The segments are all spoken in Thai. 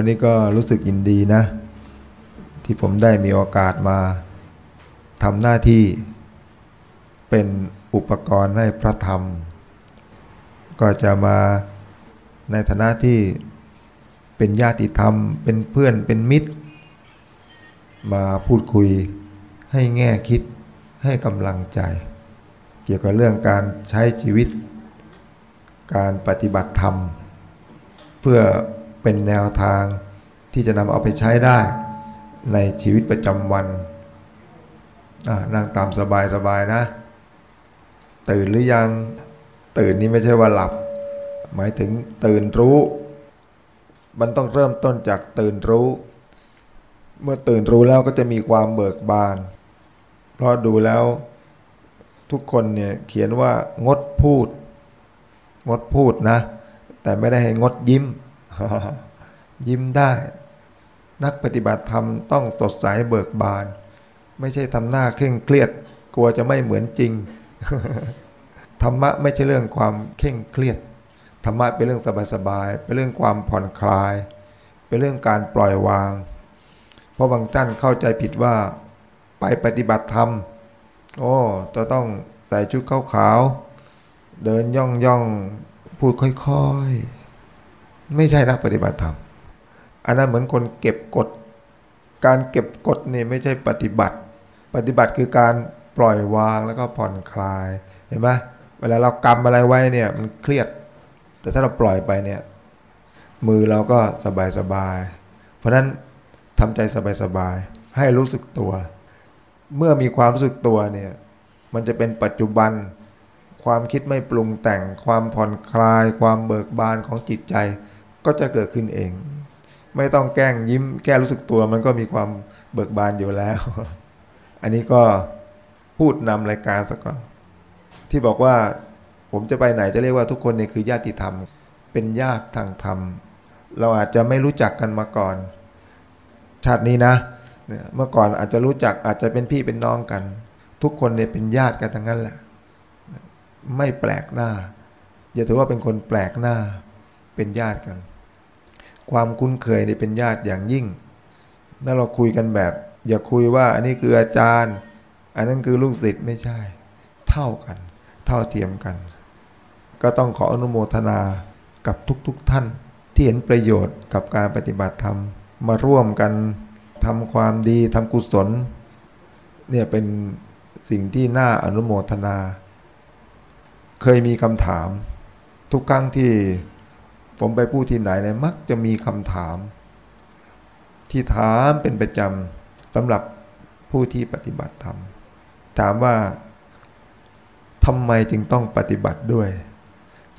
วันนี้ก็รู้สึกยินดีนะ ที่ผมได้มีโอกาสมาทำหน้าที่เป็นอุปกรณ์ให้พระธรรม ก็จะมาในฐานะที่เป็นญาติธรรม เป็นเพื่อนเป็นมิตร มาพูดคุยให้แง่คิดให้กำลังใจ เกี่ยวกับเรื่องการใช้ชีวิต การปฏิบัติธรรม เพื่อ เป็นแนวทางที่จะนำเอาไปใช้ได้ในชีวิตประจำวันนั่งตามสบายสบายนะ ตื่นหรือยังตื่นนี่ไม่ใช่ว่าหลับ หมายถึงตื่นรู้ มันต้องเริ่มต้นจากตื่นรู้ เมื่อตื่นรู้แล้วก็จะมีความเบิกบาน เพราะดูแล้วทุกคนเนี่ยเขียนว่างดพูด งดพูดนะ แต่ไม่ได้ให้งดยิ้ม ยิ้มได้ นักปฏิบัติธรรมต้องสดใสเบิกบาน ไม่ใช่ทำหน้าเคร่งเครียด กลัวจะไม่เหมือนจริง ธรรมะไม่ใช่เรื่องความเคร่งเครียด ธรรมะเป็นเรื่องสบายๆเป็นเรื่องความผ่อนคลาย เป็นเรื่องการปล่อยวาง เพราะบางท่านเข้าใจผิดว่าไปปฏิบัติธรรม โอ้จะต้องใส่ชุดขาวๆเดินย่องย่องพูดค่อยๆ ไม่ใช่นักปฏิบัติธรรม อันนั้นเหมือนคนเก็บกดการเก็บกดนี่ไม่ใช่ปฏิบัติ ปฏิบัติคือการปล่อยวางแล้วก็ผ่อนคลาย เห็นไหมเวลาเรากำอะไรไว้เนี่ยมันเครียด แต่ถ้าเราปล่อยไปเนี่ยมือเราก็สบายสบาย เพราะนั้นทำใจสบายสบายให้รู้สึกตัว เมื่อมีความรู้สึกตัวเนี่ยมันจะเป็นปัจจุบัน ความคิดไม่ปรุงแต่ง ความผ่อนคลาย ความเบิกบานของจิตใจ ก็จะเกิดขึ้นเอง ไม่ต้องแกล้งยิ้มแก้รู้สึกตัวมันก็มีความเบิกบานอยู่แล้ว อันนี้ก็พูดนำรายการสักก่อนที่บอกว่าผมจะไปไหนจะเรียกว่าทุกคนเนี่ยคือญาติธรรม เป็นญาติทางธรรม เราอาจจะไม่รู้จักกันมาก่อน ชาตินี้นะเมื่อก่อนอาจจะรู้จักอาจจะเป็นพี่เป็นน้องกัน ทุกคนเนี่ยเป็นญาติกันทั้งนั้นแหละ ไม่แปลกหน้า อย่าถือว่าเป็นคนแปลกหน้าเป็นญาติกัน ความคุ้นเคยนี่เป็นญาติอย่างยิ่ง ถ้าเราคุยกันแบบ อย่าคุยว่า อันนี้คืออาจารย์ อันนั้นคือลูกศิษย์ไม่ใช่ เท่ากัน เท่าเทียมกัน ก็ต้องขออนุโมทนากับทุกๆทท่าน ที่เห็นประโยชน์กับการปฏิบัติธรรม มาร่วมกันทำความดีทำกุศล เนี่ยเป็นสิ่งที่น่าอนุโมทนา เคยมีคำถาม ทุกครั้งที่ ผมไปพูดที่ไหนเนี่ยมักจะมีคำถาม ที่ถามเป็นประจำสำหรับผู้ที่ปฏิบัติธรรม ถามว่าทำไมจึงต้องปฏิบัติด้วย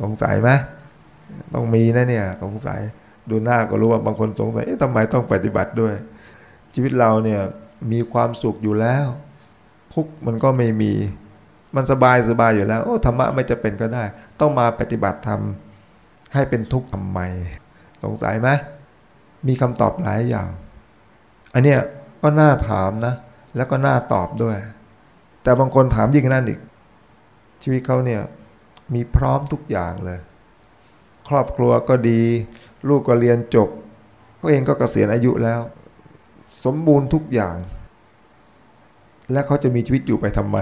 สงสัยไหมต้องมีนะเนี่ย สงสัยดูหน้าก็รู้ว่าบางคนสงสัยเอ๊ะทำไมต้องปฏิบัติด้วย ชีวิตเราเนี่ยมีความสุขอยู่แล้วทุกมันก็ไม่มีมันสบายสบายอยู่แล้ว โอ้ธรรมะไม่จะเป็นก็ได้ ต้องมาปฏิบัติธรรม ให้เป็นทุกข์ทำไม สงสัยไหมมีคำตอบหลายอย่าง อันเนี้ยก็น่าถามนะ แล้วก็น่าตอบด้วย แต่บางคนถามยิ่งนั่นอีก ชีวิตเขาเนี่ยมีพร้อมทุกอย่างเลย ครอบครัวก็ดี ลูกก็เรียนจบเขาเองก็เกษียณอายุแล้ว สมบูรณ์ทุกอย่าง และเขาจะมีชีวิตอยู่ไปทำไม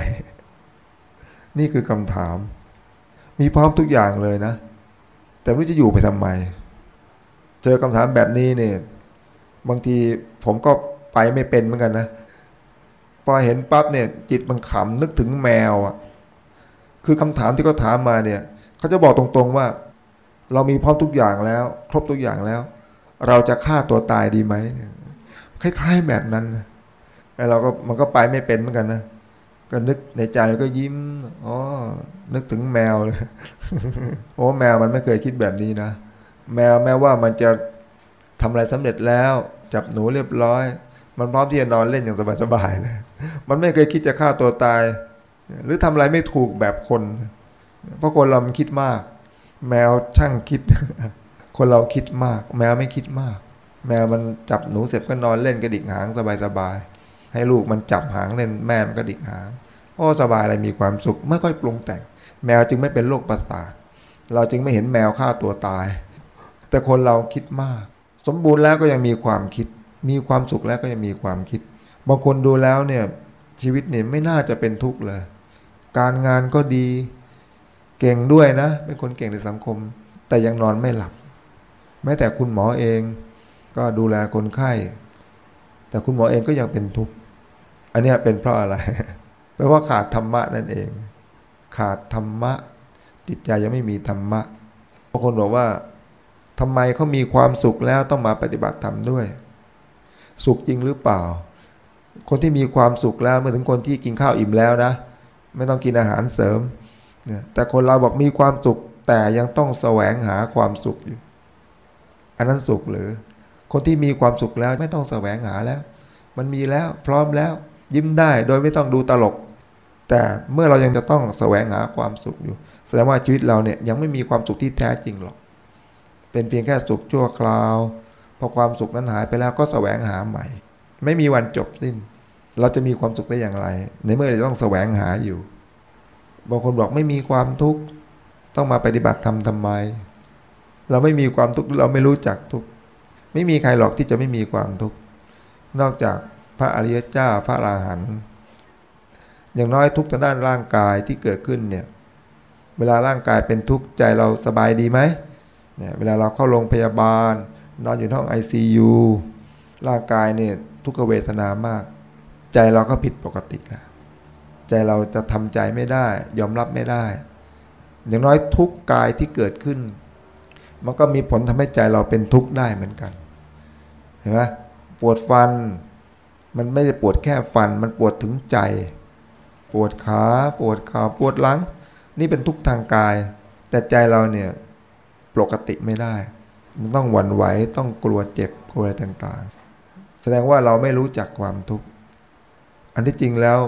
นี่คือคำถาม มีพร้อมทุกอย่างเลยนะ แต่ไม่รู้จะอยู่ไปทำไม เจอคำถามแบบนี้เนี่ยบางทีผมก็ไปไม่เป็นเหมือนกันนะพอเห็นปั๊บเนี่ย จิตมันขำนึกถึงแมวอะคือคำถามที่เขาถามมาเนี่ยเขาจะบอกตรงๆว่า เรามีพร้อมทุกอย่างแล้ว ครบทุกอย่างแล้ว เราจะฆ่าตัวตายดีไหมคล้ายๆแบบนั้นไอ้เราก็มันก็ไปไม่เป็นเหมือนกันนะ ก็นึกในใจก็ยิ้ม อ๋อ นึกถึงแมวเลย โอ้แมวมันไม่เคยคิดแบบนี้นะ แมวแม้ว่ามันจะทำอะไรสำเร็จแล้ว จับหนูเรียบร้อย มันพร้อมที่จะนอนเล่นอย่างสบายๆเลย มันไม่เคยคิดจะฆ่าตัวตาย หรือทำอะไรไม่ถูกแบบคน เพราะคนเรามันคิดมาก แมวช่างคิด คนเราคิดมาก แมวไม่คิดมาก แมวมันจับหนูเสร็จก็นอนเล่นกระดิกหางสบายๆ ให้ลูกมันจับหางเล่นแม่มันกระดิกหางโอ้สบายอะไรมีความสุขไม่ค่อยปรุงแต่ง แมวจึงไม่เป็นโรคประสาทเราจึงไม่เห็นแมวฆ่าตัวตาย แต่คนเราคิดมาก สมบูรณ์แล้วก็ยังมีความคิด มีความสุขแล้วก็ยังมีความคิดบางคนดูแล้วเนี่ยชีวิตเนี่ยไม่น่าจะเป็นทุกข์เลย การงานก็ดีเก่งด้วยนะเป็นคนเก่งในสังคม แต่ยังนอนไม่หลับ แม้แต่คุณหมอเองก็ดูแลคนไข้ แต่คุณหมอเองก็ยังเป็นทุกข์ อันนี้เป็นเพราะอะไรเพราะว่าขาดธรรมะนั่นเอง ขาดธรรมะ จิตใจยังไม่มีธรรมะบางคนบอกว่าทำไมเขามีความสุขแล้วต้องมาปฏิบัติธรรมด้วย สุขจริงหรือเปล่า คนที่มีความสุขแล้วเมื่อถึงคนที่กินข้าวอิ่มแล้วนะ ไม่ต้องกินอาหารเสริมแต่คนเราบอกมีความสุขแต่ยังต้องแสวงหาความสุขอยู่ อันนั้นสุขหรือ คนที่มีความสุขแล้วไม่ต้องแสวงหาแล้ว มันมีแล้วพร้อมแล้ว ยิ้มได้โดยไม่ต้องดูตลก แต่เมื่อเรายังจะต้องแสวงหาความสุขอยู่ แสดงว่าชีวิตเราเนี่ยยังไม่มีความสุขที่แท้จริงหรอก เป็นเพียงแค่สุขชั่วคราว พอความสุขนั้นหายไปแล้วก็แสวงหาใหม่ ไม่มีวันจบสิ้น เราจะมีความสุขได้อย่างไร ในเมื่อเราต้องแสวงหาอยู่ บางคนบอกไม่มีความทุกข์ต้องมาปฏิบัติธรรมทำไม เราไม่มีความทุกข์เราไม่รู้จักทุกข์ไม่มีใครหรอกที่จะไม่มีความทุกข์นอกจาก พระอริยเจ้าพระอราหันต์อย่างน้อยทุกทางด้านร่างกายที่เกิดขึ้นเนี่ยเวลาร่างกายเป็นทุกข์ใจเราสบายดีไหมเนี่ยเวลาเราเข้าโรงพยาบาล นอนอยู่ห้อง ICU ร่างกายเนี่ยทุกขเวทนามาก ใจเราก็ผิดปกติแล้วใจเราจะทำใจไม่ได้ ยอมรับไม่ได้ อย่างน้อยทุกกายที่เกิดขึ้น มันก็มีผลทำให้ใจเราเป็นทุกข์ได้เหมือนกัน เห็นไหมปวดฟัน มันไม่ได้ปวดแค่ฟัน มันปวดถึงใจ ปวดขาปวดขาปวดหลัง นี่เป็นทุกทางกาย แต่ใจเราเนี่ยปกติไม่ได้ มันต้องหวั่นไหวต้องกลัวเจ็บกลัวอะไรต่างๆ แสดงว่าเราไม่รู้จักความทุกข์อันที่จริงแล้ว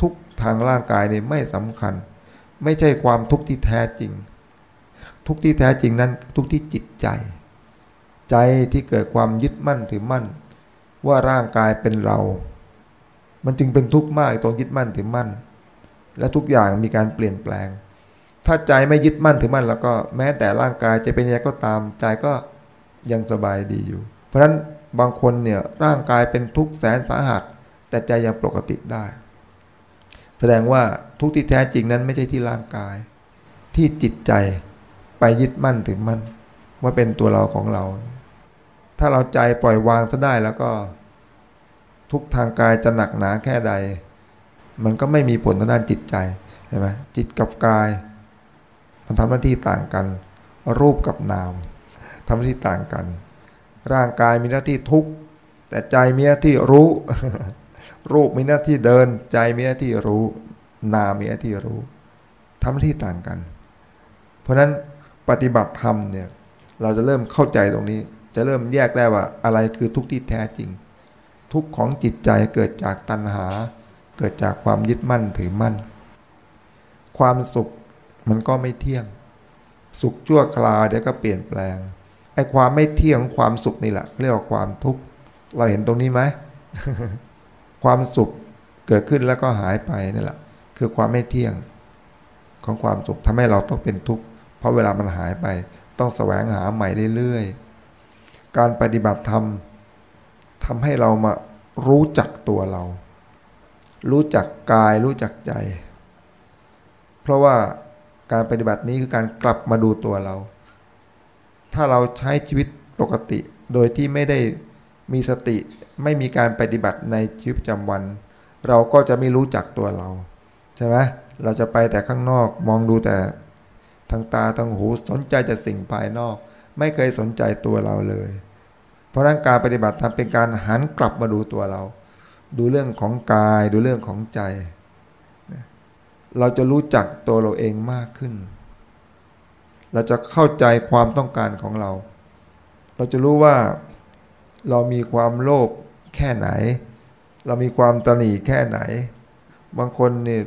ทุกทางร่างกายเนี่ยไม่สำคัญ ไม่ใช่ความทุกข์ที่แท้จริง ทุกข์ที่แท้จริงนั้นทุกข์ที่จิตใจ ใจที่เกิดความยึดมั่นถือมั่น ว่าร่างกายเป็นเรา มันจึงเป็นทุกข์มากตรงยึดมั่นถือมั่น และทุกอย่างมีการเปลี่ยนแปลง ถ้าใจไม่ยึดมั่นถือมั่น แล้วก็แม้แต่ร่างกายจะเป็นยังไงก็ตามใจก็ยังสบายดีอยู่ เพราะฉะนั้นบางคนเนี่ยร่างกายเป็นทุกข์แสนสาหัส แต่ใจยังปกติได้ แสดงว่าทุกข์ที่แท้จริงนั้นไม่ใช่ที่ร่างกาย ที่จิตใจไปยึดมั่นถือมั่นว่าเป็นตัวเราของเรา ถ้าเราใจปล่อยวางซะได้แล้วก็ ทุกทางกายจะหนักหนาแค่ใด มันก็ไม่มีผลทางด้านจิตใจใช่ไหมจิตกับกาย มันทำหน้าที่ต่างกัน รูปกับนามทำหน้าที่ต่างกัน ร่างกายมีหน้าที่ทุกข์แต่ใจมีหน้าที่รู้ รูปมีหน้าที่เดิน ใจมีหน้าที่รู้ นามมีหน้าที่รู้ทำหน้าที่ต่างกัน เพราะฉะนั้นปฏิบัติธรรมเนี่ยเราจะเริ่มเข้าใจตรงนี้ จะเริ่มแยกได้ว่าอะไรคือทุกข์ที่แท้จริง ทุกข์ของจิตใจเกิดจากตัณหา เกิดจากความยึดมั่นถือมั่น ความสุขมันก็ไม่เที่ยง สุขชั่วคราวเดี๋ยวก็เปลี่ยนแปลงไอ้ความไม่เที่ยงความสุขนี่แหละเรียกว่าความทุกข์เราเห็นตรงนี้ไหมความสุขเกิดขึ้นแล้วก็หายไปนี่แหละ คือความไม่เที่ยงของความสุขทำให้เราต้องเป็นทุกข์เพราะเวลามันหายไป ต้องแสวงหาใหม่เรื่อยๆ การปฏิบัติธรรมทำให้เรามารู้จักตัวเรา รู้จักกายรู้จักใจ เพราะว่าการปฏิบัตินี้คือการกลับมาดูตัวเรา ถ้าเราใช้ชีวิตปกติ โดยที่ไม่ได้มีสติ ไม่มีการปฏิบัติในชีวิตประจำวัน เราก็จะไม่รู้จักตัวเราใช่ไหมเราจะไปแต่ข้างนอกมองดูแต่ทางตาทางหูสนใจแต่สิ่งภายนอก ไม่เคยสนใจตัวเราเลย เพราะนั้นการปฏิบัติทำเป็นการหันกลับมาดูตัวเรา ดูเรื่องของกาย ดูเรื่องของใจ เราจะรู้จักตัวเราเองมากขึ้น เราจะเข้าใจความต้องการของเรา เราจะรู้ว่าเรามีความโลภแค่ไหน เรามีความตนีแค่ไหน บางคนเนี่ย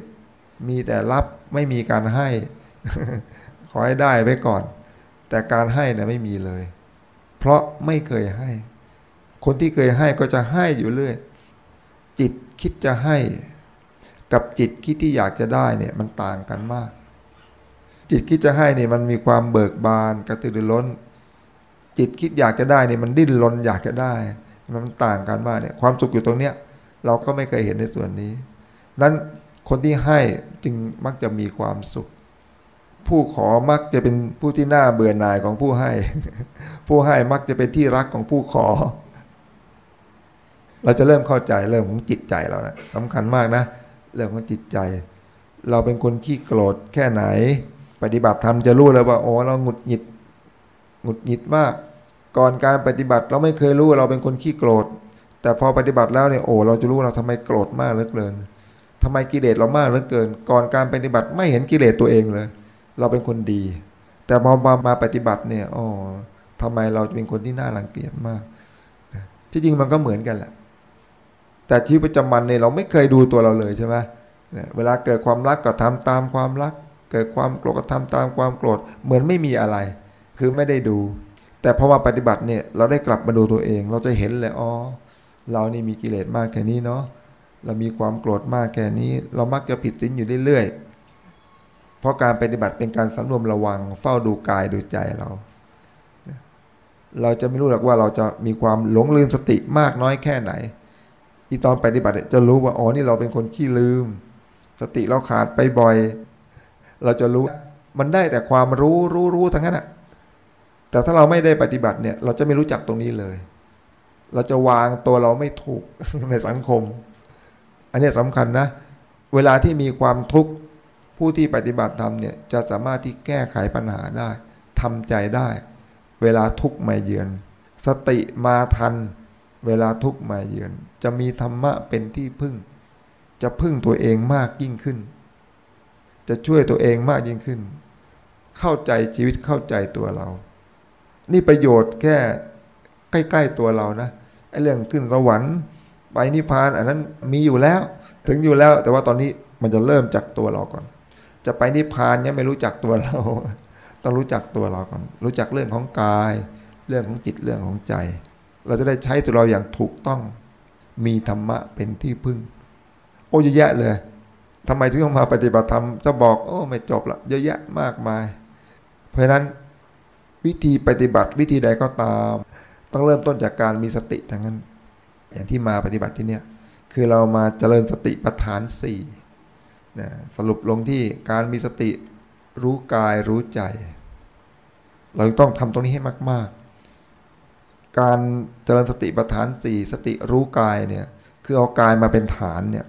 มีแต่รับไม่มีการให้ ขอให้ได้ไว้ก่อน แต่การให้นะไม่มีเลย เพราะไม่เคยให้ คนที่เคยให้ก็จะให้อยู่เรื่อย จิตคิดจะให้ กับจิตคิดที่อยากจะได้เนี่ยมันต่างกันมาก จิตคิดจะให้เนี่ยมันมีความเบิกบานกระตือรือร้น จิตคิดอยากจะได้เนี่ยมันดิ้นรนอยากจะได้ มันต่างกันมากเนี่ยความสุขอยู่ตรงเนี้ยเราก็ไม่เคยเห็นในส่วนนี้นั้นคนที่ให้จึงมักจะมีความสุข ผู้ขอมักจะเป็นผู้ที่น่าเบื่อหน่ายของผู้ให้ ผู้ให้มักจะเป็นที่รักของผู้ขอ เราจะเริ่มเข้าใจเรื่องของจิตใจเรานะสำคัญมากนะ เรื่องของจิตใจ เราเป็นคนขี้โกรธแค่ไหน ปฏิบัติธรรมจะรู้เลยว่าโอ้เราหงุดหงิดหงุดหงิดมาก ก่อนการปฏิบัติเราไม่เคยรู้ว่าเราเป็นคนขี้โกรธ แต่พอปฏิบัติแล้วเนี่ยโอ้เราจะรู้เราทำไมโกรธมากเหลือเกินทำไมกิเลสเรามากเหลือเกิน ก่อนการปฏิบัติไม่เห็นกิเลสตัวเองเลย เราเป็นคนดี แต่พอมามาปฏิบัติเนี่ยอ๋อทำไมเราเป็นคนที่น่ารังเกียจมากที่จริงมันก็เหมือนกันแหละ แต่ชีวิตประจำวันเนี่ยเราไม่เคยดูตัวเราเลยใช่ไหมเวลาเกิดความรักก็ทำตามความรัก เกิดความโกรธก็ทำตามความโกรธ เหมือนไม่มีอะไร คือไม่ได้ดู แต่พอมาปฏิบัติเนี่ยเราได้กลับมาดูตัวเอง เราจะเห็นเลยอ๋อเรานี่มีกิเลสมากแค่นี้เนาะเรามีความโกรธมากแค่นี้ เรามักจะผิดศีลอยู่เรื่อยๆ เพราะการปฏิบัติเป็นการสำรวมระวัง เฝ้าดูกายดูใจเรา เราจะไม่รู้หรอกว่าเราจะมีความหลงลืมสติมากน้อยแค่ไหน ที่ตอนปฏิบัติจะรู้ว่าอ๋อนี่เราเป็นคนขี้ลืม สติเราขาดไปบ่อย เราจะรู้มันได้แต่ความรู้รู้รู้ทั้งนั้นอะแต่ถ้าเราไม่ได้ปฏิบัติเนี่ย เราจะไม่รู้จักตรงนี้เลย เราจะวางตัวเราไม่ถูกในสังคม อันนี้สำคัญนะ เวลาที่มีความทุกข์ ผู้ที่ปฏิบัติธรรมเนี่ยจะสามารถที่แก้ไขปัญหาได้ทำใจได้ เวลาทุกข์มาเยือน สติมาทัน เวลาทุกข์มาเยือน จะมีธรรมะเป็นที่พึ่ง จะพึ่งตัวเองมากยิ่งขึ้น จะช่วยตัวเองมากยิ่งขึ้น เข้าใจชีวิตเข้าใจตัวเรา นี่ประโยชน์แค่ใกล้ ๆตัวเรานะไอ้เรื่องขึ้นสวรรค์ไปนิพพาน อันนั้นมีอยู่แล้ว ถึงอยู่แล้ว แต่ว่าตอนนี้มันจะเริ่มจากตัวเราก่อน จะไปนิพพานเนี่ยไม่รู้จักตัวเรา ต้องรู้จักตัวเราก่อนรู้จักเรื่องของกาย เรื่องของจิตเรื่องของใจ เราจะได้ใช้ตัวเราอย่างถูกต้อง มีธรรมะเป็นที่พึ่ง โอ้เยอะแยะเลยทำไมถึงต้องมาปฏิบัติธรรมจะบอกโอ้ไม่จบละเยอะแยะมากมาย เพราะฉะนั้นวิธีปฏิบัติวิธีใดก็ตาม ต้องเริ่มต้นจากการมีสติทั้งนั้น อย่างที่มาปฏิบัติที่เนี่ยคือเรามาเจริญสติปัฏฐานสี่ นะสรุปลงที่การมีสติรู้กายรู้ใจ เราต้องทำตรงนี้ให้มาก ๆ การเจริญสติปัฏฐานสี่สติรู้กายเนี่ยคือเอากายมาเป็นฐานเนี่ย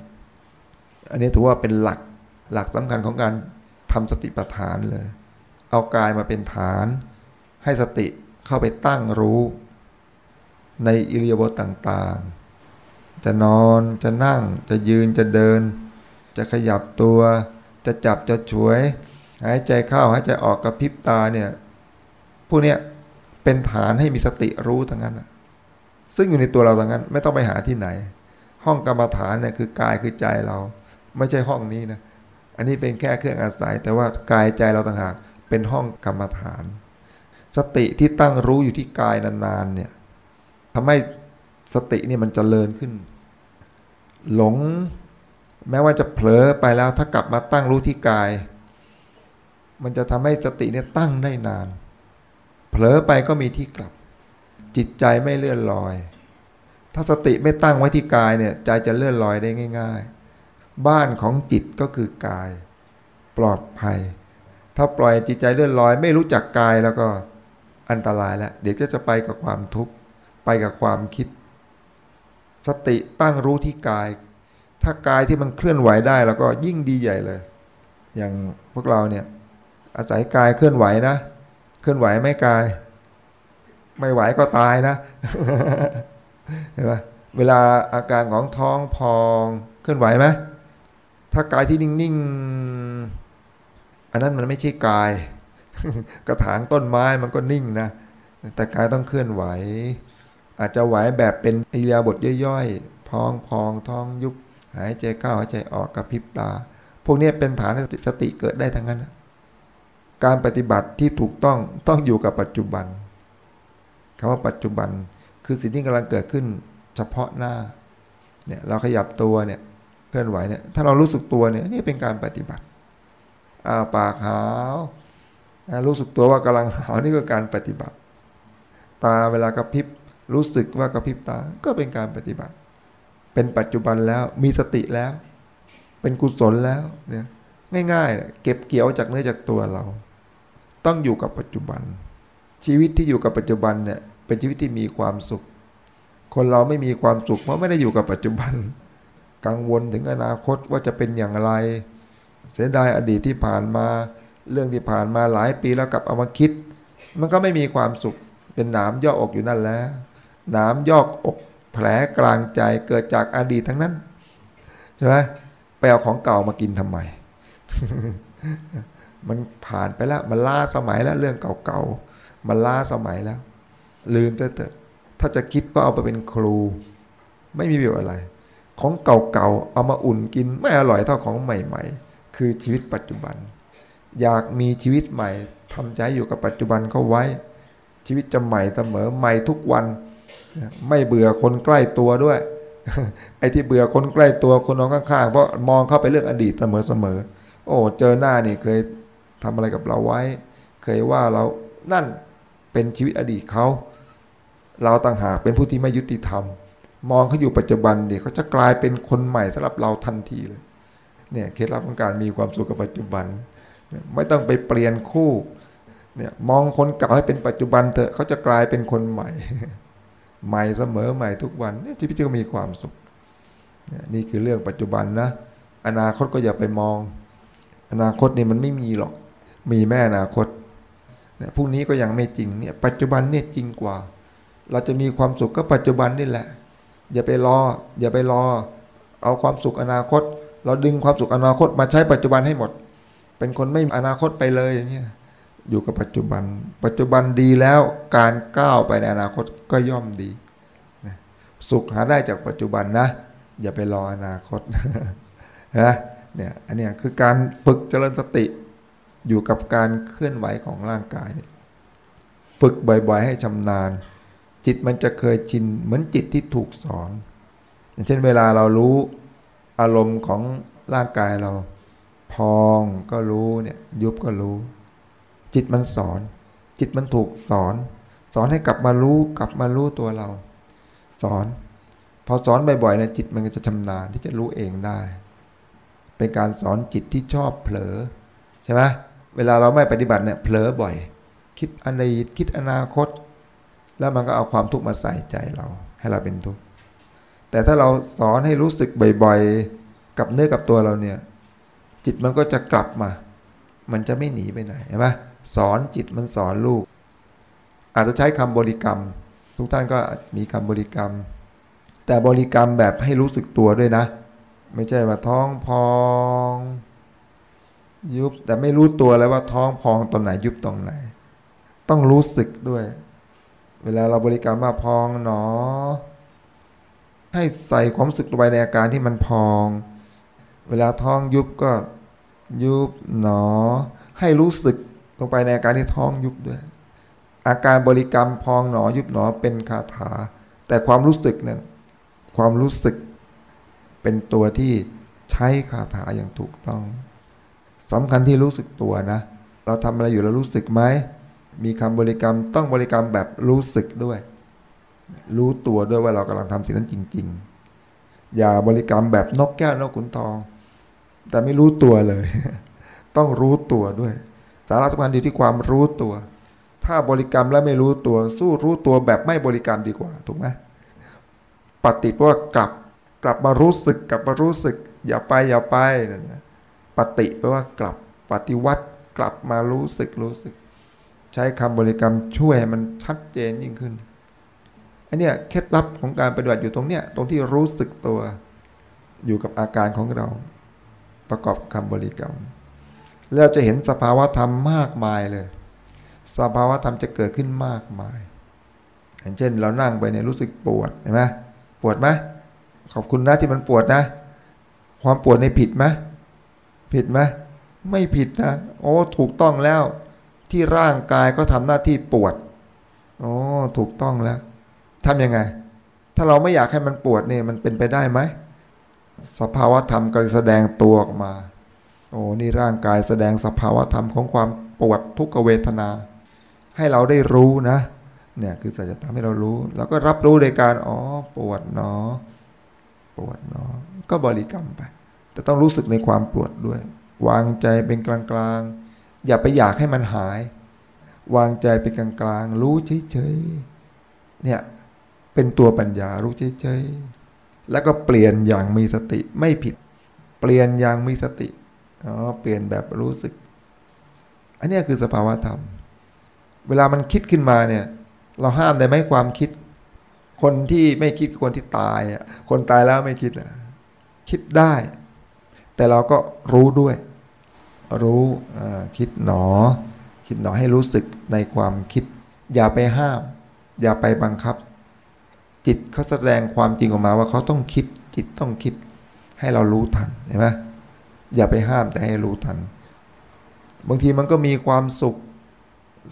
อันนี้ถือว่าเป็นหลักหลักสำคัญของการทำสติปัฏฐานเลย เอากายมาเป็นฐาน ให้สติเข้าไปตั้งรู้ในอิริยาบถต่างๆ จะนอนจะนั่งจะยืนจะเดิน จะขยับตัว จะจับจะช่วย หายใจเข้าหายใจออกกระพริบตาเนี่ยพวกเนี้ยเป็นฐานให้มีสติรู้ทั้งนั้นซึ่งอยู่ในตัวเราทั้งนั้น ไม่ต้องไปหาที่ไหน ห้องกรรมฐานเนี่ยคือกายคือใจเรา ไม่ใช่ห้องนี้นะอันนี้เป็นแค่เครื่องอาศัย แต่ว่ากายใจเราต่างหากเป็นห้องกรรมฐาน สติที่ตั้งรู้อยู่ที่กายนานๆเนี่ยทำให้สตินี่มันจเจริญขึ้น หลง แม้ว่าจะเผลอไปแล้วถ้ากลับมาตั้งรู้ที่กาย มันจะทำให้สติเนี่ยตั้งได้นาน เผลอไปก็มีที่กลับ จิตใจไม่เลื่อนลอย ถ้าสติไม่ตั้งไว้ที่กายเนี่ยใจจะเลื่อนลอยได้ง่าย ๆ บ้านของจิตก็คือกาย ปลอดภัย ถ้าปล่อยจิตใจเลื่อนลอย ไม่รู้จักกายแล้วก็อันตรายแล้วเดี๋ยวก็จะไปกับความทุกข์ไปกับความคิด สติตั้งรู้ที่กาย ถ้ากายที่มันเคลื่อนไหวได้แล้วก็ยิ่งดีใหญ่เลย อย่างพวกเราเนี่ย อาศัยกายเคลื่อนไหวนะ เคลื่อนไหวไม่กาย ไม่ไหวก็ตายนะเห็นไหมเวลาอาการของท้องพองเคลื่อนไหวไหมถ้ากายที่นิ่งๆ อันนั้นมันไม่ใช่กาย กระถางต้นไม้มันก็นิ่งนะ แต่กายต้องเคลื่อนไหว อาจจะไหวแบบเป็นอิริยบถย่อยๆ พองพองท้องยุบ หายใจเข้าหายใจออกกับพริบตา พวกนี้เป็นฐานสติสติเกิดได้ทั้งนั้น การปฏิบัติที่ถูกต้องต้องอยู่กับปัจจุบันคำว่าปัจจุบันคือสิ่งที่กำลังเกิดขึ้นเฉพาะหน้าเนี่ยเราขยับตัวเนี่ยเคลื่อนไหวเนี่ยถ้าเรารู้สึกตัวเนี่ยนี่เป็นการปฏิบัติอาปากหาวรู้สึกตัวว่ากำลังหาวนี่ก็การปฏิบัติ ตาเวลากระพริบรู้สึกว่ากระพริบตาก็เป็นการปฏิบัติ เป็นปัจจุบันแล้วมีสติแล้ว เป็นกุศลแล้วเนี่ยง่ายๆ เก็บเกี่ยวจากเนื้อจากตัวเรา ต้องอยู่กับปัจจุบัน ชีวิตที่อยู่กับปัจจุบันเนี่ยเป็นชีวิตที่มีความสุข คนเราไม่มีความสุขเพราะไม่ได้อยู่กับปัจจุบัน กังวลถึงอนาคตว่าจะเป็นอย่างไร เสียดายอดีตที่ผ่านมา เรื่องที่ผ่านมาหลายปีแล้วกลับเอามาคิด มันก็ไม่มีความสุขเป็นหนามย่ออกอยู่นั่นแล้วหนามยอกอก แผลกลางใจเกิดจากอดีตทั้งนั้นใช่ไหมไปเอาของเก่ามากินทำไม มันผ่านไปแล้ว มันล้าสมัยแล้วเรื่องเก่าๆ มันล้าสมัยแล้ว ลืมเถอะถ้าจะคิดก็เอาไปเป็นครู ไม่มีประโยชน์อะไร ของเก่าๆ เอามาอุ่นกินไม่อร่อยเท่าของใหม่ ๆ คือชีวิตปัจจุบัน อยากมีชีวิตใหม่ทำใจอยู่กับปัจจุบันเขาไว้ ชีวิตจะใหม่เสมอใหม่ทุกวัน ไม่เบื่อคนใกล้ตัวด้วย ไอ้ที่เบื่อคนใกล้ตัวคนน้อนข้างๆเพราะมองเข้าไปเรื่องอดีตเสมอๆโอ้เจอหน้านี่เคยทำอะไรกับเราไว้ เคยว่าเรานั่นเป็นชีวิตอดีตเขาเราต่างหากเป็นผู้ที่ไม่ยุติธรรม มองเขาอยู่ปัจจุบันเดี๋ยวเขาจะกลายเป็นคนใหม่สำหรับเราทันทีเลยเนี่ยเคล็ดลับของการมีความสุขกับปัจจุบัน ไม่ต้องไปเปลี่ยนคู่เนี่ยมองคนเก่าให้เป็นปัจจุบันเถอะเขาจะกลายเป็นคนใหม่ ใหม่เสมอใหม่ทุกวันเนี่ยชีวิตจะมีความสุข นี่คือเรื่องปัจจุบันนะ อนาคตก็อย่าไปมอง อนาคตนี่มันไม่มีหรอก มีแม่อนาคตเนี่ยพรุ่งนี้ก็ยังไม่จริงเนี่ยปัจจุบันเนี่ยจริงกว่า เราจะมีความสุขก็ปัจจุบันนี่แหละ อย่าไปรอ อย่าไปรอ เอาความสุขอนาคต เราดึงความสุขอนาคตมาใช้ปัจจุบันให้หมด เป็นคนไม่อนาคตไปเลยอย่างเงี้ย อยู่กับปัจจุบัน ปัจจุบันดีแล้วการก้าวไปในอนาคตก็ย่อมดีสุขหาได้จากปัจจุบันนะ อย่าไปรออนาคตนะเนี่ยอันนี้คือการฝึกเจริญสติอยู่กับการเคลื่อนไหวของร่างกาย ฝึกบ่อยๆ ให้ชำนาญ จิตมันจะเคยชินเหมือนจิตที่ถูกสอน อย่างเช่นเวลาเรารู้อารมณ์ของร่างกายเรา พองก็รู้เนี่ยยุบก็รู้ จิตมันสอน จิตมันถูกสอน สอนให้กลับมารู้กลับมารู้ตัวเรา สอน พอสอนบ่อยๆเนี่ยจิตมันก็จะชำนาญที่จะรู้เองได้ เป็นการสอนจิตที่ชอบเผลอใช่ไหมเวลาเราไม่ปฏิบัติเนี่ยเผลอบ่อย คิดอดีตคิดอนาคต แล้วมันก็เอาความทุกข์มาใส่ใจเรา ให้เราเป็นทุกข์แต่ถ้าเราสอนให้รู้สึกบ่อยๆ กับเนื้อกับตัวเราเนี่ย จิตมันก็จะกลับมา มันจะไม่หนีไปไหนใช่ไหม สอนจิตมันสอนลูก อาจจะใช้คำบริกรรม ทุกท่านก็มีคำบริกรรม แต่บริกรรมแบบให้รู้สึกตัวด้วยนะ ไม่ใช่ว่าท้องพอง ยุบแต่ไม่รู้ตัวเลยว่าท้องพองตอนไหนยุบตรงไหน ต้องรู้สึกด้วย เวลาเราบริกรรมว่าพองหนอ ให้ใส่ความรู้สึกลงไปในอาการที่มันพอง เวลาท้องยุบก็ยุบหนอ ให้รู้สึก ลงไปในอาการที่ท้องยุบด้วย อาการบริกรรมพองหนอยุบหนอเป็นคาถา แต่ความรู้สึกนั้นความรู้สึกเป็นตัวที่ใช้คาถาอย่างถูกต้องสำคัญที่รู้สึกตัวนะ เราทำอะไรอยู่เรารู้สึกไหมมีคำบริกรรมต้องบริกรรมแบบรู้สึกด้วย รู้ตัวด้วยว่าเรากำลังทำสิ่งนั้นจริง ๆ อย่าบริกรรมแบบนกแก้วนกขุนทอง แต่ไม่รู้ตัวเลย ต้องรู้ตัวด้วย สาระสำคัญอยู่ที่ความรู้ตัว ถ้าบริกรรมแล้วไม่รู้ตัว สู้รู้ตัวแบบไม่บริกรรมดีกว่าถูกไหมปฏิเพราะว่ากลับกลับมารู้สึกกลับมารู้สึก อย่าไปอย่าไปนั่นนะปฏิแปลว่ากลับปฏิวัติกลับมารู้สึกรู้สึก ใช้คำบริกรรมช่วยให้มันชัดเจนยิ่งขึ้นอันเนี้ยเคล็ดลับของการปฏิบัติอยู่ตรงเนี้ยตรงที่รู้สึกตัว อยู่กับอาการของเรา ประกอบคำบริกรรม แล้วจะเห็นสภาวะธรรมมากมายเลย สภาวะธรรมจะเกิดขึ้นมากมายอย่างเช่น เรานั่งไปเนี่ยรู้สึกปวดเห็นไหมปวดไหมขอบคุณนะที่มันปวดนะ ความปวดในผิดไหมผิดไหมไม่ผิดนะโอ้ถูกต้องแล้ว ที่ร่างกายก็ทำหน้าที่ปวดโอ้ถูกต้องแล้วทำยังไง ถ้าเราไม่อยากให้มันปวดเนี่ยมันเป็นไปได้ไหมสภาวะธรรมก็แสดงตัวออกมา โอ้นี่ร่างกายแสดงสภาวะธรรมของความปวดทุกขเวทนา ให้เราได้รู้นะเนี่ยคือสัจธรรมให้เรารู้แล้วก็รับรู้ในการอ๋อปวดหนอปวดหนอก็บริกรรมไป แต่ต้องรู้สึกในความปวดด้วย วางใจเป็นกลางๆ อย่าไปอยากให้มันหาย วางใจเป็นกลางๆ รู้เฉยๆเนี่ยเป็นตัวปัญญารู้เฉยๆแล้วก็เปลี่ยนอย่างมีสติไม่ผิด เปลี่ยนอย่างมีสติ อ๋อเปลี่ยนแบบรู้สึก อันนี้คือสภาวะธรรม เวลามันคิดขึ้นมาเนี่ย เราห้ามได้ไหมความคิด คนที่ไม่คิดคนที่ตายอะคนตายแล้วไม่คิดอะคิดได้ แต่เราก็รู้ด้วย รู้คิดหนอ คิดหนอให้รู้สึกในความคิด อย่าไปห้าม อย่าไปบังคับ จิตเขาแสดงความจริงออกมาว่าเขาต้องคิดจิตต้องคิดให้เรารู้ทันเห็นไหม อย่าไปห้ามแต่ให้รู้ทัน บางทีมันก็มีความสุข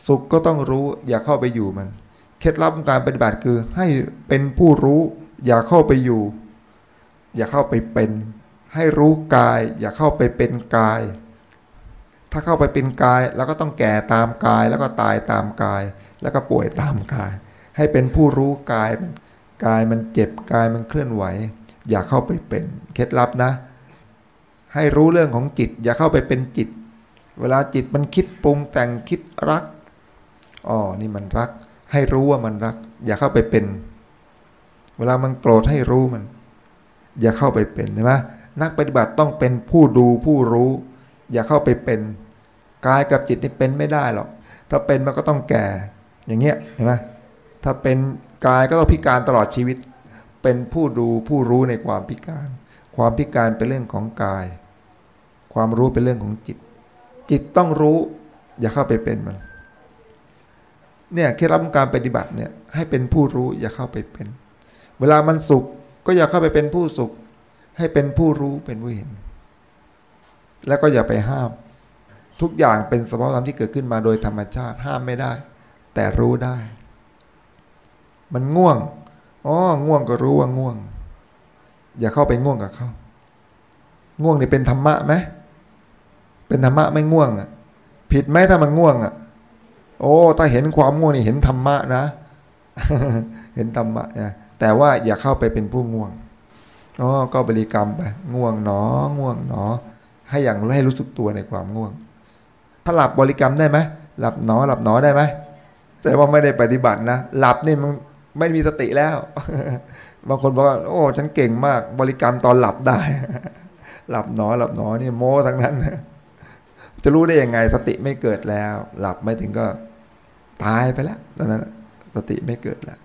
สุขก็ต้องรู้ อย่าเข้าไปอยู่มัน เคล็ดลับการปฏิบัติคือให้เป็นผู้รู้ อย่าเข้าไปอยู่ อย่าเข้าไปเป็น ให้รู้กาย อย่าเข้าไปเป็นกาย ถ้าเข้าไปเป็นกาย แล้วก็ต้องแก่ตามกาย แล้วก็ตายตามกาย แล้วก็ป่วยตามกาย ให้เป็นผู้รู้กายกายมันเจ็บกายมันเคลื่อนไหว อย่าเข้าไปเป็น เคล็ดลับนะ ให้รู้เรื่องของจิต อย่าเข้าไปเป็นจิต เวลาจิตมันคิดปรุงแต่งคิดรักอ๋อนี่มันรัก ให้รู้ว่ามันรัก อย่าเข้าไปเป็น เวลามันโกรธให้รู้มัน อย่าเข้าไปเป็นใช่ไหมนักปฏิบัติต้องเป็นผู้ดูผู้รู้ อย่าเข้าไปเป็นกายกับจิตนี่เป็นไม่ได้หรอกถ้าเป็นมันก็ต้องแก่ อย่างเงี้ยเห็นไหมถ้าเป็นกายก็ต้องพิการตลอดชีวิต เป็นผู้ดูผู้รู้ในความพิการ ความพิการเป็นเรื่องของกาย ความรู้เป็นเรื่องของจิต จิตต้องรู้อย่าเข้าไปเป็นมัน เนี่ยเคล็ดลับการปฏิบัติเนี่ยให้เป็นผู้รู้อย่าเข้าไปเป็น เวลามันสุขก็อย่าเข้าไปเป็นผู้สุข ให้เป็นผู้รู้เป็นผู้เห็น แล้วก็อย่าไปห้าม ทุกอย่างเป็นสภาวะธรรมที่เกิดขึ้นมาโดยธรรมชาติห้ามไม่ได้ แต่รู้ได้ มันง่วงอ๋อง่วงก็รู้ว่าง่วง อย่าเข้าไปง่วงกับเขาง่วงนี่เป็นธรรมะไหม เป็นธรรมะไม่ง่วงอะ ผิดไหมถ้ามันง่วงอะ โอ้ ถ้าเห็นความง่วงนี่เห็นธรรมะนะ เห็นธรรมะนะแต่ว่าอย่าเข้าไปเป็นผู้ง่วงอ๋อก็บริกรรมไปง่วงหนอ ง่วงหนอ ให้อย่างให้รู้สึกตัวในความง่วง ถ้าหลับบริกรรมได้ไหมหลับหนอ หลับหนอได้ไหมแต่ว่าไม่ได้ปฏิบัตินะหลับนี่มันไม่มีสติแล้ว บางคนบอกว่าโอ้ฉันเก่งมาก บริกรรมตอนหลับได้ หลับหนอ หลับหนอนี่โม้ทั้งนั้น จะรู้ได้ยังไง สติไม่เกิดแล้ว หลับไม่ถึงก็ตายไปแล้วตอนนั้นสติไม่เกิดแล้ว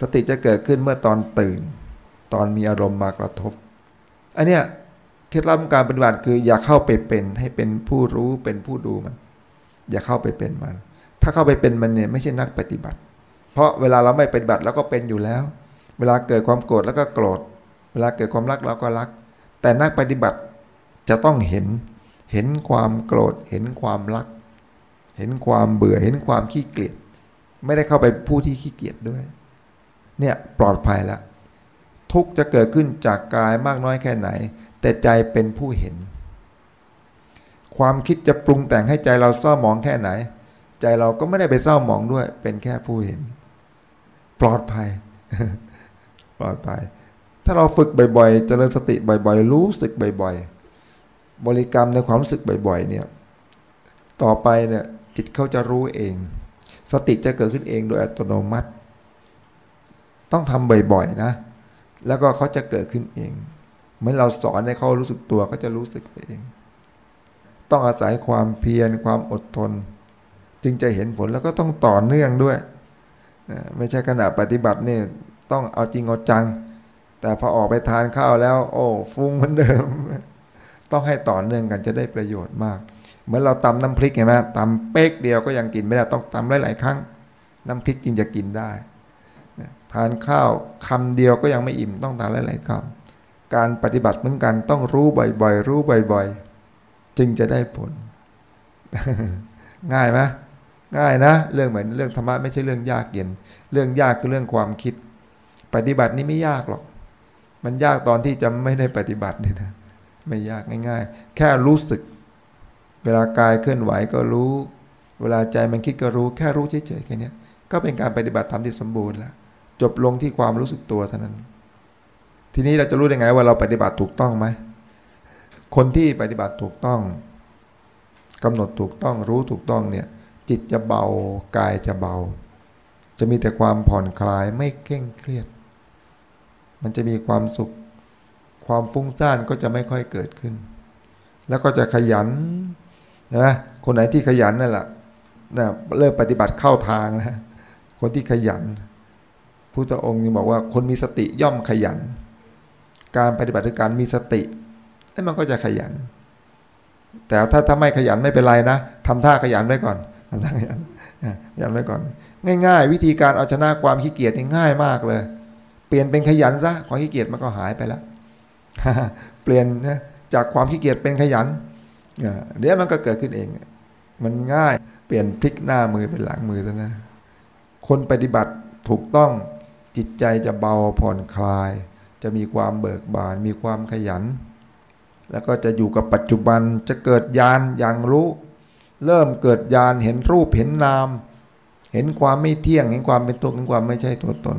สติจะเกิดขึ้นเมื่อตอนตื่น ตอนมีอารมณ์มากระทบ อันเนี้ยเคล็ดลับการปฏิบัติคือ อย่าเข้าไปเป็น ให้เป็นผู้รู้เป็นผู้ดูมัน อย่าเข้าไปเป็นมัน ถ้าเข้าไปเป็นมันเนี่ยไม่ใช่นักปฏิบัติ เพราะเวลาเราไม่ปฏิบัติเราก็เป็นอยู่แล้ว เวลาเกิดความโกรธแล้วก็โกรธ เวลาเกิดความรักเราก็รัก แต่นักปฏิบัติจะต้องเห็น เห็นความโกรธ เห็นความรัก เห็นความเบื่อ เห็นความขี้เกียจ ไม่ได้เข้าไปผู้ที่ขี้เกียจด้วย เนี่ยปลอดภัยแล้วทุกจะเกิดขึ้นจากกายมากน้อยแค่ไหน แต่ใจเป็นผู้เห็น ความคิดจะปรุงแต่งให้ใจเราเศร้าหมองแค่ไหน ใจเราก็ไม่ได้ไปเศร้าหมองด้วย เป็นแค่ผู้เห็น ปลอดภัย ปลอดภัย ถ้าเราฝึกบ่อยๆ เจริญสติบ่อยๆ รู้สึกบ่อย ๆ บริกรรมในความรู้สึกบ่อย ๆ เนี่ย ต่อไปเนี่ยจิตเขาจะรู้เอง สติจะเกิดขึ้นเองโดยอัตโนมัติ ต้องทำบ่อยๆนะ แล้วก็เขาจะเกิดขึ้นเองเหมือนเราสอนให้เขารู้สึกตัวเขาจะรู้สึกเอง ต้องอาศัยความเพียรความอดทน จึงจะเห็นผลแล้วก็ต้องต่อเนื่องด้วยไม่ใช่ขณะปฏิบัติเนี่ยต้องเอาจริงเอาจัง แต่พอออกไปทานข้าวแล้ว โอ้ฟุ้งเหมือนเดิม ต้องให้ต่อเนื่องกันจะได้ประโยชน์มาก เหมือนเราตำน้ำพริกเห็นไหมตำเป๊กเดียวก็ยังกินไม่ได้ต้องตำหลายๆครั้ง น้ำพริกจึงจะกินได้ทานข้าวคำเดียวก็ยังไม่อิ่มต้องทานหลายๆคำการปฏิบัติเหมือนกันต้องรู้บ่อยๆ รู้บ่อยๆ จึงจะได้ผล ง่ายไหมง่ายนะ เรื่องเหมือนเรื่องธรรมะไม่ใช่เรื่องยากเย็น เรื่องยากคือเรื่องความคิด ปฏิบัตินี่ไม่ยากหรอก มันยากตอนที่จะไม่ได้ปฏิบัตินี่นะ ไม่ยากง่าย ๆ แค่รู้สึก เวลากายเคลื่อนไหวก็รู้ เวลาใจมันคิดก็รู้ แค่รู้เฉยๆแค่นี้ก็เป็นการปฏิบัติธรรมที่สมบูรณ์แล้วจบลงที่ความรู้สึกตัวเท่านั้น ทีนี้เราจะรู้ได้ไงว่าเราปฏิบัติถูกต้องไหมคนที่ปฏิบัติถูกต้องกำหนดถูกต้องรู้ถูกต้องเนี่ย จิตจะเบากายจะเบา จะมีแต่ความผ่อนคลายไม่เคร่งเครียด มันจะมีความสุข ความฟุ้งซ่านก็จะไม่ค่อยเกิดขึ้น แล้วก็จะขยันนะคนไหนที่ขยันนั่นแหละนะเริ่มปฏิบัติเข้าทางนะคนที่ขยันพุทธองค์ยังบอกว่าคนมีสติย่อมขยัน การปฏิบัติการมีสติแล้วมันก็จะขยัน แต่ถ้าถ้าไม่ขยันไม่เป็นไรนะทำท่าขยันไว้ก่อนทำท่าขยันขยันไว้ก่อน ง่าย ๆ วิธีการเอาชนะความขี้เกียจง่ายมากเลย เปลี่ยนเป็นขยันซะความขี้เกียจมันก็หายไปแล้ว เปลี่ยนนะจากความขี้เกียจเป็นขยันเดี๋ยวมันก็เกิดขึ้นเอง มันง่ายเปลี่ยนพลิกหน้ามือเป็นหลังมือแล้วนะ คนปฏิบัติถูกต้องจิตใจจะเบาผ่อนคลาย จะมีความเบิกบาน มีความขยัน แล้วก็จะอยู่กับปัจจุบันจะเกิดญาณอย่างรู้ เริ่มเกิดญาณเห็นรูปเห็นนาม เห็นความไม่เที่ยงเห็นความเป็นตัวเห็นความไม่ใช่ตัวตน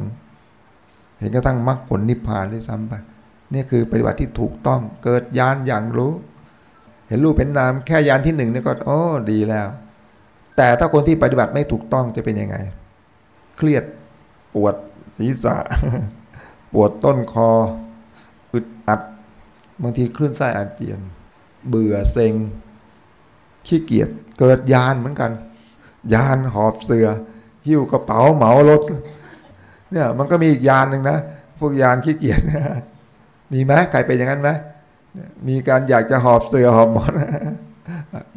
เห็นกระทั่งมรรคผลนิพพานด้วยซ้ำไป นี่คือปฏิบัติที่ถูกต้องเกิดญาณอย่างรู้ เห็นรูปเห็นนามแค่ญาณที่หนึ่งนี่ก็โอ้ดีแล้ว แต่ถ้าคนที่ปฏิบัติไม่ถูกต้องจะเป็นยังไง เครียดปวดศีรษะ ปวดต้นคออึดอัด บางทีคลื่นไส้อาเจียน เบื่อเซ็งขี้เกียจเกิดยานเหมือนกัน ยานหอบเสือหิ้วกระเป๋าเหมารถเนี่ยมันก็มีอีกยานหนึ่งนะ พวกยานขี้เกียจ มีไหมใครเป็นอย่างนั้นไหมมีการอยากจะหอบเสือหอบหมอน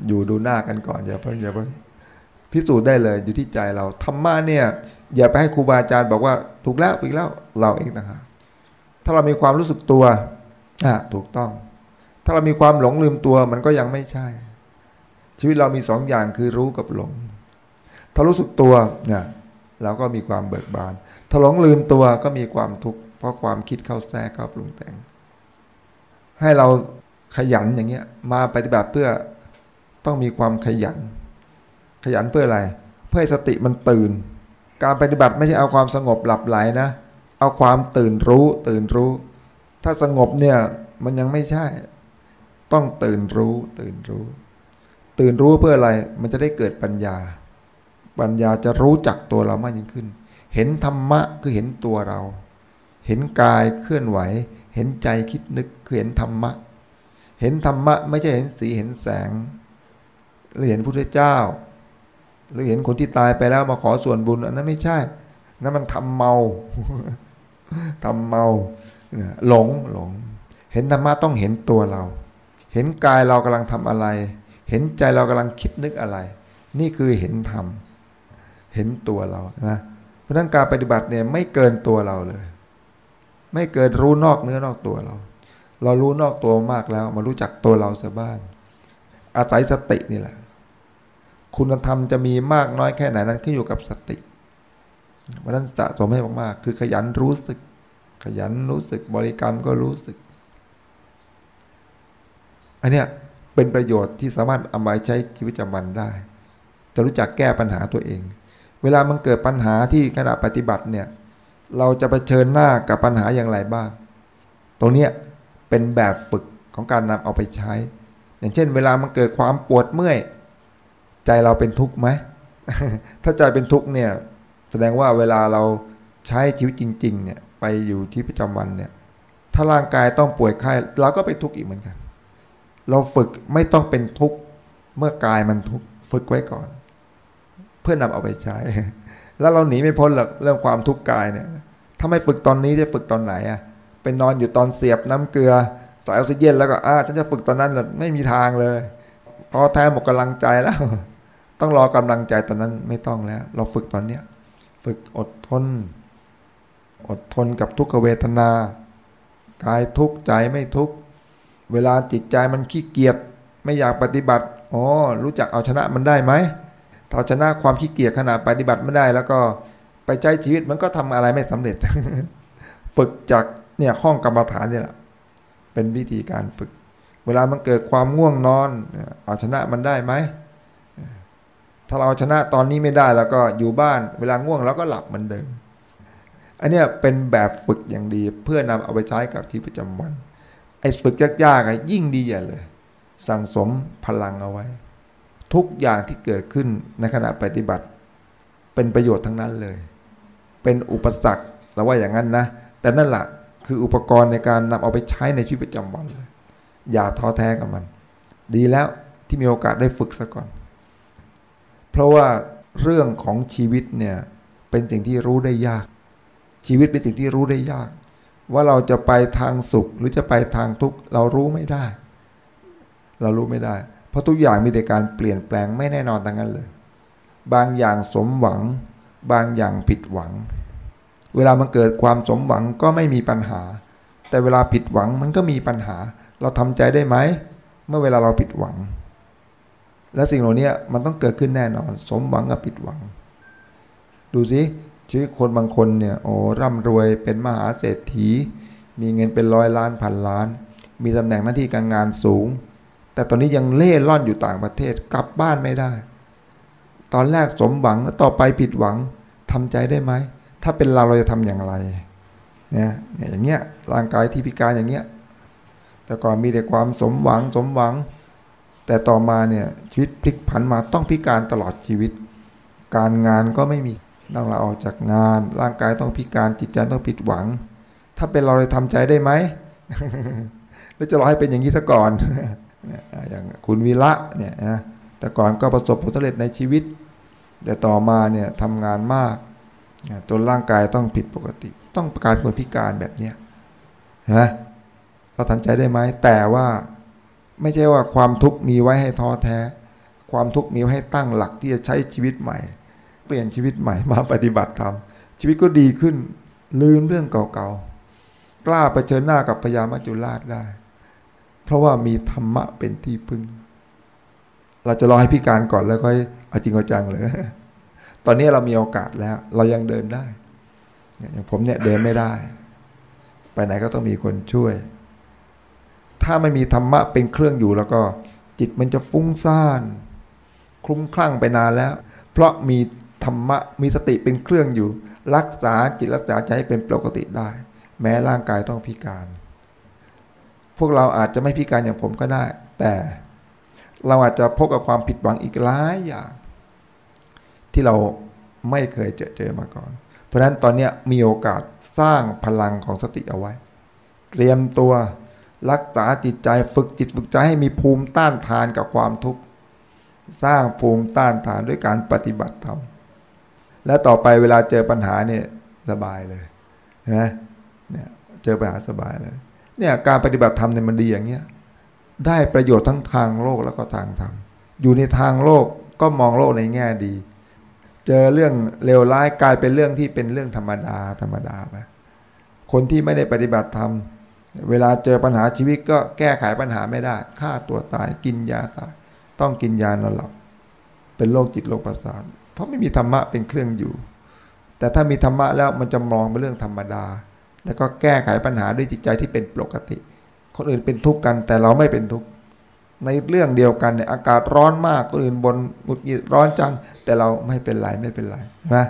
อยู่ดูหน้ากันก่อนอย่าเพิ่งอย่าเพิ่งพิสูจน์ได้เลยอยู่ที่ใจเราธรรมะเนี่ย อย่าไปให้ครูบาอาจารย์บอกว่าถูกแล้วอีกแล้วเราเองนะฮะถ้าเรามีความรู้สึกตัวอะถูกต้อง ถ้าเรามีความหลงลืมตัวมันก็ยังไม่ใช่ ชีวิตเรามีสองอย่างคือรู้กับหลง ถ้ารู้สึกตัวเนี่ยเราก็มีความเบิกบาน ถ้าหลงลืมตัวก็มีความทุกข์ เพราะความคิดเข้าแทรกเข้าปรุงแต่ง ให้เราขยันอย่างเงี้ย มาปฏิบัติเพื่อต้องมีความขยัน ขยันเพื่ออะไร เพื่อสติมันตื่น การปฏิบัติไม่ใช่เอาความสงบหลับไหลนะ เอาความตื่นรู้ ตื่นรู้ ถ้าสงบเนี่ยมันยังไม่ใช่ ต้องตื่นรู้ ตื่นรู้ ตื่นรู้เพื่ออะไร มันจะได้เกิดปัญญา ปัญญาจะรู้จักตัวเรามากยิ่งขึ้น เห็นธรรมะคือเห็นตัวเรา เห็นกายเคลื่อนไหว เห็นใจคิดนึกคือเห็นธรรมะ เห็นธรรมะ ไม่ใช่เห็นสีเห็นแสง หรือเห็นพระพุทธเจ้า หรือเห็นคนที่ตายไปแล้วมาขอส่วนบุญอันนั้นไม่ใช่นั่นมันทำเมาทำเมาหลงหลง เห็นธรรมะต้องเห็นตัวเรา เห็นกายเรากำลังทำอะไร เห็นใจเรากำลังคิดนึกอะไร นี่คือเห็นธรรมเห็นตัวเรานะเพราะนั้นการปฏิบัติเนี่ยไม่เกินตัวเราเลย ไม่เกินรู้นอกเนื้อนอกตัวเรา เรารู้นอกตัวมากแล้ว มารู้จักตัวเราเสียบ้าง อาศัยสตินี่แหละ คุณธรรมจะมีมากน้อยแค่ไหนนั้นขึ้นอยู่กับสติเพราะนั้นสะสมให้มากๆ คือขยันรู้สึก ขยันรู้สึกบริกรรมก็รู้สึก อันเนี้ยเป็นประโยชน์ที่สามารถเอาไปใช้ชีวิตประจำวันได้ จะรู้จักแก้ปัญหาตัวเอง เวลามันเกิดปัญหาที่ขณะปฏิบัติเนี่ย เราจะะเผชิญหน้ากับปัญหาอย่างไรบ้าง ตรงนี้เป็นแบบฝึกของการนำเอาไปใช้ อย่างเช่น เวลามันเกิดความปวดเมื่อย ใจเราเป็นทุกข์ไหม ถ้าใจเป็นทุกข์เนี่ย แสดงว่าเวลาเราใช้ชีวิตจริง ๆ เนี่ยไปอยู่ที่ประจำวันเนี่ย ถ้าร่างกายต้องป่วยไข้เราก็ไปทุกข์อีกเหมือนกัน เราฝึกไม่ต้องเป็นทุกข์เมื่อกายมันทุกข์ฝึกไว้ก่อน เพื่อนำเอาไปใช้ แล้วเราหนีไม่พ้นหรอกเรื่องความทุกข์กายเนี่ย ถ้าไม่ฝึกตอนนี้จะฝึกตอนไหนอะเป็นนอนอยู่ตอนเสียบน้ำเกลือ สายออกซิเจนแล้วก็อ่าฉันจะฝึกตอนนั้นหรอไม่มีทางเลยพอแท้หมดกำลังใจแล้ว ต้องรอกำลังใจตอนนั้นไม่ต้องแล้ว เราฝึกตอนเนี้ยฝึกอดทน อดทนกับทุกขเวทนากายทุกใจไม่ทุกเวลาจิตใจมันขี้เกียจไม่อยากปฏิบัติอ๋อรู้จักเอาชนะมันได้ไหม ถ้าชนะความขี้เกียจขนาดปฏิบัติไม่ได้ แล้วก็ไปใช้ชีวิตมันก็ทำอะไรไม่สำเร็จ ฝึกจากเนี่ยห้องกรรมฐานเนี่ยแหละเป็นวิธีการฝึก เวลามันเกิดความง่วงนอน เอาชนะมันได้ไหมถ้าเราชนะตอนนี้ไม่ได้แล้วก็อยู่บ้าน เวลาง่วงเราก็หลับเหมือนเดิม อันนี้เป็นแบบฝึกอย่างดี เพื่อนำเอาไปใช้กับชีวิตประจำวัน ไอ้ฝึกยากๆยิ่งดีอย่าเลย สั่งสมพลังเอาไว้ ทุกอย่างที่เกิดขึ้นในขณะปฏิบัติ เป็นประโยชน์ทั้งนั้นเลย เป็นอุปสรรคเราว่าอย่างนั้นนะ แต่นั่นแหละคืออุปกรณ์ในการนำเอาไปใช้ในชีวิตประจำวัน อย่าท้อแท้กับมัน ดีแล้วที่มีโอกาสได้ฝึกซะก่อน เพราะว่าเรื่องของชีวิตเนี่ยเป็นสิ่งที่รู้ได้ยาก ชีวิตเป็นสิ่งที่รู้ได้ยาก ว่าเราจะไปทางสุขหรือจะไปทางทุกข์เรารู้ไม่ได้ เรารู้ไม่ได้ เพราะทุกอย่างมีแต่การเปลี่ยนแปลงไม่แน่นอนทั้งนั้นเลย บางอย่างสมหวัง บางอย่างผิดหวัง เวลามันเกิดความสมหวังก็ไม่มีปัญหา แต่เวลาผิดหวังมันก็มีปัญหา เราทำใจได้ไหม เมื่อเวลาเราผิดหวัง และสิ่งเหล่านี้มันต้องเกิดขึ้นแน่นอน สมหวังกับผิดหวัง ดูสิชีวิตคนบางคนเนี่ยโอ้ร่ำรวยเป็นมหาเศรษฐี มีเงินเป็นร้อยล้านพันล้าน มีตำแหน่งหน้าที่การงานสูง แต่ตอนนี้ยังเล่ร่อนอยู่ต่างประเทศกลับบ้านไม่ได้ ตอนแรกสมหวังแล้วต่อไปผิดหวังทำใจได้ไหม ถ้าเป็นเราเราจะทำอย่างไรเนี่ยเนี่ยอย่างเงี้ยร่างกายที่พิการอย่างเงี้ยแต่ก่อนมีแต่ความสมหวังสมหวัง แต่ต่อมาเนี่ยชีวิตพลิกผันมาต้องพิการตลอดชีวิต การงานก็ไม่มีต้องลาออกจากงาน ร่างกายต้องพิการจิตใจต้องผิดหวัง ถ้าเป็นเราเลยทำใจได้ไหมแล้วจะรอให้เป็นอย่างนี้ซะก่อน อย่างคุณวีระเนี่ยนะแต่ก่อนก็ประสบผลสำเร็จในชีวิต แต่ต่อมาเนี่ยทำงานมากจนร่างกายต้องผิดปกติ ต้องกลายเป็นคนพิการแบบเนี้ยนไหมเราทำใจได้ไหมแต่ว่าไม่ใช่ว่าความทุกข์มีไว้ให้ท้อแท้ ความทุกข์มีไว้ให้ตั้งหลักที่จะใช้ชีวิตใหม่ เปลี่ยนชีวิตใหม่มาปฏิบัติธรรมชีวิตก็ดีขึ้นลืมเรื่องเก่าๆกล้าไปเชิญหน้ากับพญามัจจุราชได้ เพราะว่ามีธรรมะเป็นที่พึ่ง เราจะรอให้พิการก่อนแล้วค่อยเอาจริงเอาจังเลย ตอนนี้เรามีโอกาสแล้ว เรายังเดินได้ อย่างผมเนี่ยเดินไม่ได้ ไปไหนก็ต้องมีคนช่วย ถ้าไม่มีธรรมะเป็นเครื่องอยู่แล้วก็ จิตมันจะฟุ้งซ่าน คลุ้มคลั่งไปนานแล้ว เพราะมีธรรมะมีสติเป็นเครื่องอยู่ รักษาจิตรักษาใจให้เป็นปกติได้ แม้ร่างกายต้องพิการ วกเราอาจจะไม่พิการอย่างผมก็ได้ แต่เราอาจจะพบกับความผิดหวังอีกหลายอย่าง ที่เราไม่เคยเจอเจอมาก่อน เพราะฉะนั้นตอนนี้มีโอกาสสร้างพลังของสติเอาไว้ เตรียมตัวรักษาจิตใจฝึกจิตฝึกใจให้มีภูมิต้านทานกับความทุกข์สร้างภูมิต้านทานด้วยการปฏิบัติธรรมและต่อไปเวลาเจอปัญหาเนี่ยสบายเลยเห็นไหมเนี่ยเจอปัญหาสบายเลย เนี่ยการปฏิบัติธรรมเนี่ยมันดีอย่างเงี้ยได้ประโยชน์ทั้งทางโลกแล้วก็ทางธรรมอยู่ในทางโลกก็มองโลกในแง่ดี เจอเรื่องเลวร้ายกลายเป็นเรื่องที่เป็นเรื่องธรรมดาธรรมดาไปคนที่ไม่ได้ปฏิบัติธรรมเวลาเจอปัญหาชีวิตก็แก้ไขปัญหาไม่ได้ฆ่าตัวตายกินยาตาย ต้องกินยานอนหลับ เป็นโรคจิตโรคประสาทเพราะไม่มีธรรมะเป็นเครื่องอยู่ แต่ถ้ามีธรรมะแล้วมันจะมองเป็นเรื่องธรรมดา แล้วก็แก้ไขปัญหาด้วยจิตใจที่เป็นปกติ คนอื่นเป็นทุกข์กันแต่เราไม่เป็นทุกข์ในเรื่องเดียวกันเนี่ยอากาศร้อนมากคนอื่นบนหงุดหงิดร้อนจัง แต่เราไม่เป็นไรไม่เป็นไรนะ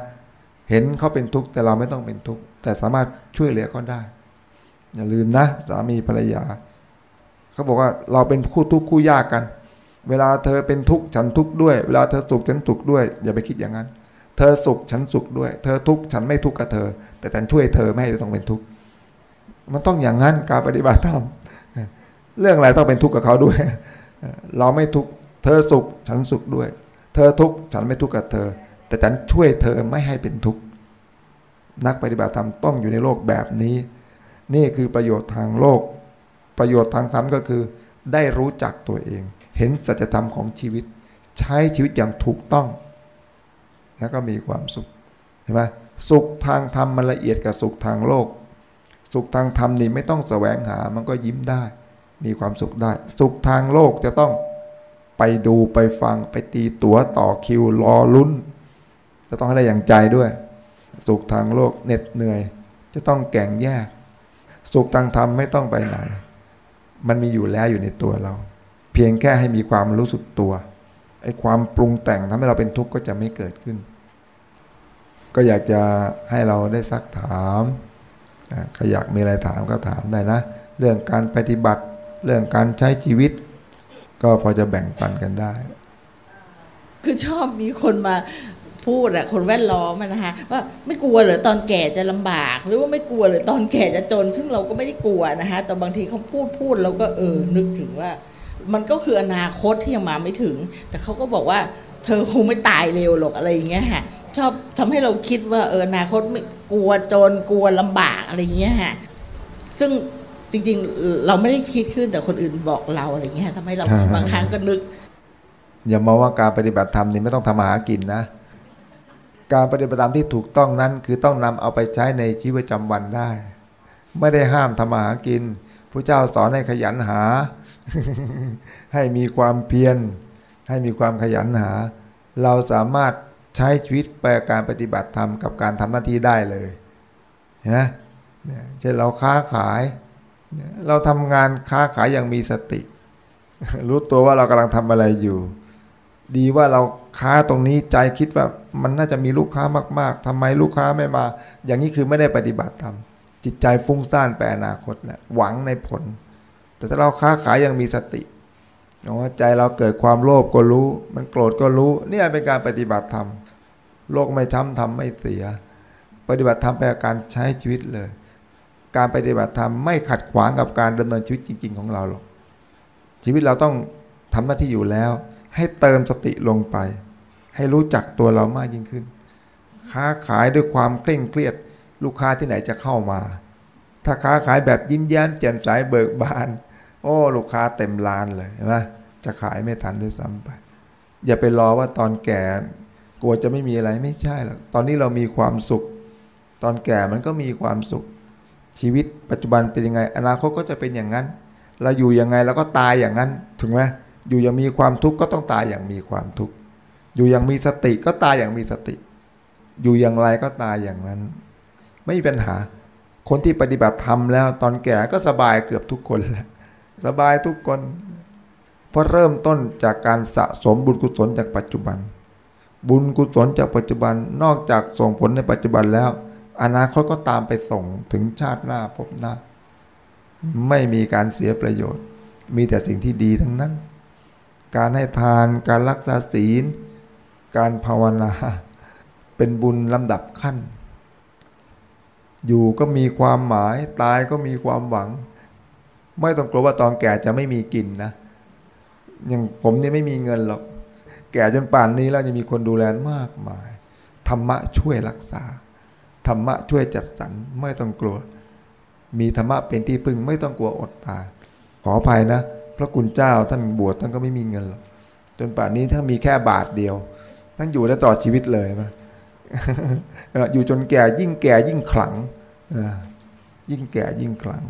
เห็นเขาเป็นทุกข์แต่เราไม่ต้องเป็นทุกข์แต่สามารถช่วยเหลือเขาได้ อย่าลืมนะ สามีภรรยาเขาบอกว่าเราเป็นคู่ทุกข์คู่ยากกัน เวลาเธอเป็นทุกข์ฉันทุกข์ด้วย เวลาเธอสุขฉันสุขด้วย อย่าไปคิดอย่างนั้น เธอสุขฉันสุขด้วย เธอทุกข์ฉันไม่ทุกข์กับเธอ แต่ฉันช่วยเธอไม่ให้เธอต้องเป็นทุกข์มันต้องอย่างนั้นการปฏิบัติธรรมเรื่องอะไรต้องเป็นทุกข์กับเขาด้วย เราไม่ทุกข์เธอสุขฉันสุขด้วย เธอทุกข์ฉันไม่ทุกข์กับเธอ แต่ฉันช่วยเธอไม่ให้เป็นทุกข์นักปฏิบัติธรรมต้องอยู่ในโลกแบบนี้ นี่คือประโยชน์ทางโลก ประโยชน์ทางธรรมก็คือ ได้รู้จักตัวเอง เห็นสัจธรรมของชีวิต ใช้ชีวิตอย่างถูกต้อง แล้วก็มีความสุขเห็นไหมสุขทางธรรมมันละเอียดกับสุขทางโลก สุขทางธรรมนี่ไม่ต้องแสวงหามันก็ยิ้มได้ มีความสุขได้ สุขทางโลกจะต้องไปดูไปฟังไปตีตั๋วต่อคิวรอลุ้นจะต้องให้ได้อย่างใจด้วย สุขทางโลกเหน็ดเหนื่อย จะต้องแก่งแยก สุขทางธรรมไม่ต้องไปไหน มันมีอยู่แล้วอยู่ในตัวเรา เพียงแค่ให้มีความรู้สึกตัวไอ้ความปรุงแต่งทำให้เราเป็นทุกข์ก็จะไม่เกิดขึ้น ก็อยากจะให้เราได้ซักถามใครอยากมีอะไรถามก็ถามได้นะ เรื่องการปฏิบัติเรื่องการใช้ชีวิต ก็พอจะแบ่งปันกันได้ คือชอบมีคนมาพูดอะคนแวดล้อมนะคะว่าไม่กลัวเหรอตอนแก่จะลำบาก หรือว่าไม่กลัวเหรอตอนแก่จะจน ซึ่งเราก็ไม่ได้กลัวนะคะแต่บางทีเขาพูดพูดเราก็เออนึกถึงว่า มันก็คืออนาคตที่ยังมาไม่ถึง แต่เขาก็บอกว่า เธอคงไม่ตายเร็วหรอกอะไรอย่างเงี้ยค่ะชอบทำให้เราคิดว่าเอออนาคตไม่กลัวจนกลัวลำบากอะไรอย่างเงี้ยค่ะซึ่งจริงๆ เราไม่ได้คิดขึ้นแต่คนอื่นบอกเราอะไรอย่างเงี้ยทำให้เราบางครั้งก็นึก อย่ามองว่าการปฏิบัติธรรมนี่ไม่ต้องทำมาหากินนะ การปฏิบัติธรรมที่ถูกต้องนั้น คือต้องนำเอาไปใช้ในชีวิตประจำวันได้ ไม่ได้ห้ามทำมาหากินพระเจ้าสอนให้ขยันหา ให้มีความเพียร ให้มีความขยันหา เราสามารถใช้ชีวิตไปลการปฏิบัติธรรมกับการทำหน้าที่ได้เลยนะเช่นเราค้าขาย เราทำงานค้าขายอย่างมีสติ รู้ตัวว่าเรากำลังทำอะไรอยู่ ดีว่าเราค้าตรงนี้ใจคิดว่ามันน่าจะมีลูกค้ามาก ๆทำไมลูกค้าไม่มา อย่างนี้คือไม่ได้ปฏิบัติธรรมจิตใจฟุ้งซ่านไปอนาคตแหละหวังในผล แต่ถ้าเราค้าขายอย่างมีสติ ใจเราเกิดความโลภก็รู้ มันโกรธก็รู้นี่เป็นการปฏิบัติธรรมโลกไม่ช้ำทำไม่เสีย ปฏิบัติธรรมแปลการใช้ชีวิตเลย การปฏิบัติธรรมไม่ขัดขวางกับการดำเนินชีวิตจริง ๆ ของเราหรอกชีวิตเราต้องทำหน้าที่อยู่แล้ว ให้เติมสติลงไป ให้รู้จักตัวเรามากยิ่งขึ้น ค้าขายด้วยความเคร่งเครียด ลูกค้าที่ไหนจะเข้ามา ถ้าค้าขายแบบยิ้มแย้มแจ่มใสเบิกบาน โอ้ ลูกค้าเต็มร้านเลยใช่ไหมจะขายไม่ทันด้วยซ้ำไป อย่าไปรอว่าตอนแก่กลัวจะไม่มีอะไรไม่ใช่หรอกตอนนี้เรามีความสุข ตอนแก่มันก็มีความสุข ชีวิตปัจจุบันเป็นยังไง อนาคตก็จะเป็นอย่างนั้น เราอยู่ยังไงเราก็ตายอย่างนั้นถึงไหมอยู่ยังมีความทุกข์ก็ต้องตายอย่างมีความทุกข์อยู่ยังมีสติก็ตายอย่างมีสติ อยู่อย่างไรก็ตายอย่างนั้น ไม่มีปัญหา คนที่ปฏิบัติธรรมแล้ว ตอนแก่ก็สบายเกือบทุกคนแหละ สบายทุกคนเพราะเริ่มต้นจากการสะสมบุญกุศลจากปัจจุบัน บุญกุศลจากปัจจุบันนอกจากส่งผลในปัจจุบันแล้ว อนาคตก็ตามไปส่งถึงชาติหน้าพบหน้า ไม่มีการเสียประโยชน์ มีแต่สิ่งที่ดีทั้งนั้น การให้ทานการรักษาศีล การภาวนา เป็นบุญลำดับขั้น อยู่ก็มีความหมายตายก็มีความหวัง ไม่ต้องกลัวว่าตอนแก่จะไม่มีกินนะอย่างผมนี่ไม่มีเงินหรอก แก่จนป่านนี้แล้วยังมีคนดูแลมากมาย ธรรมะช่วยรักษา ธรรมะช่วยจัดสรรไม่ต้องกลัว มีธรรมะเป็นที่พึ่งไม่ต้องกลัวอดตาย ขออภัยนะ พระคุณเจ้าท่านบวชท่านก็ไม่มีเงินหรอก จนป่านนี้ถ้ามีแค่บาทเดียว ท่านอยู่ได้ตลอดชีวิตเลยมาอยู่จนแก่ยิ่งแก่ยิ่งขลัง ยิ่งแก่ยิ่งขลัง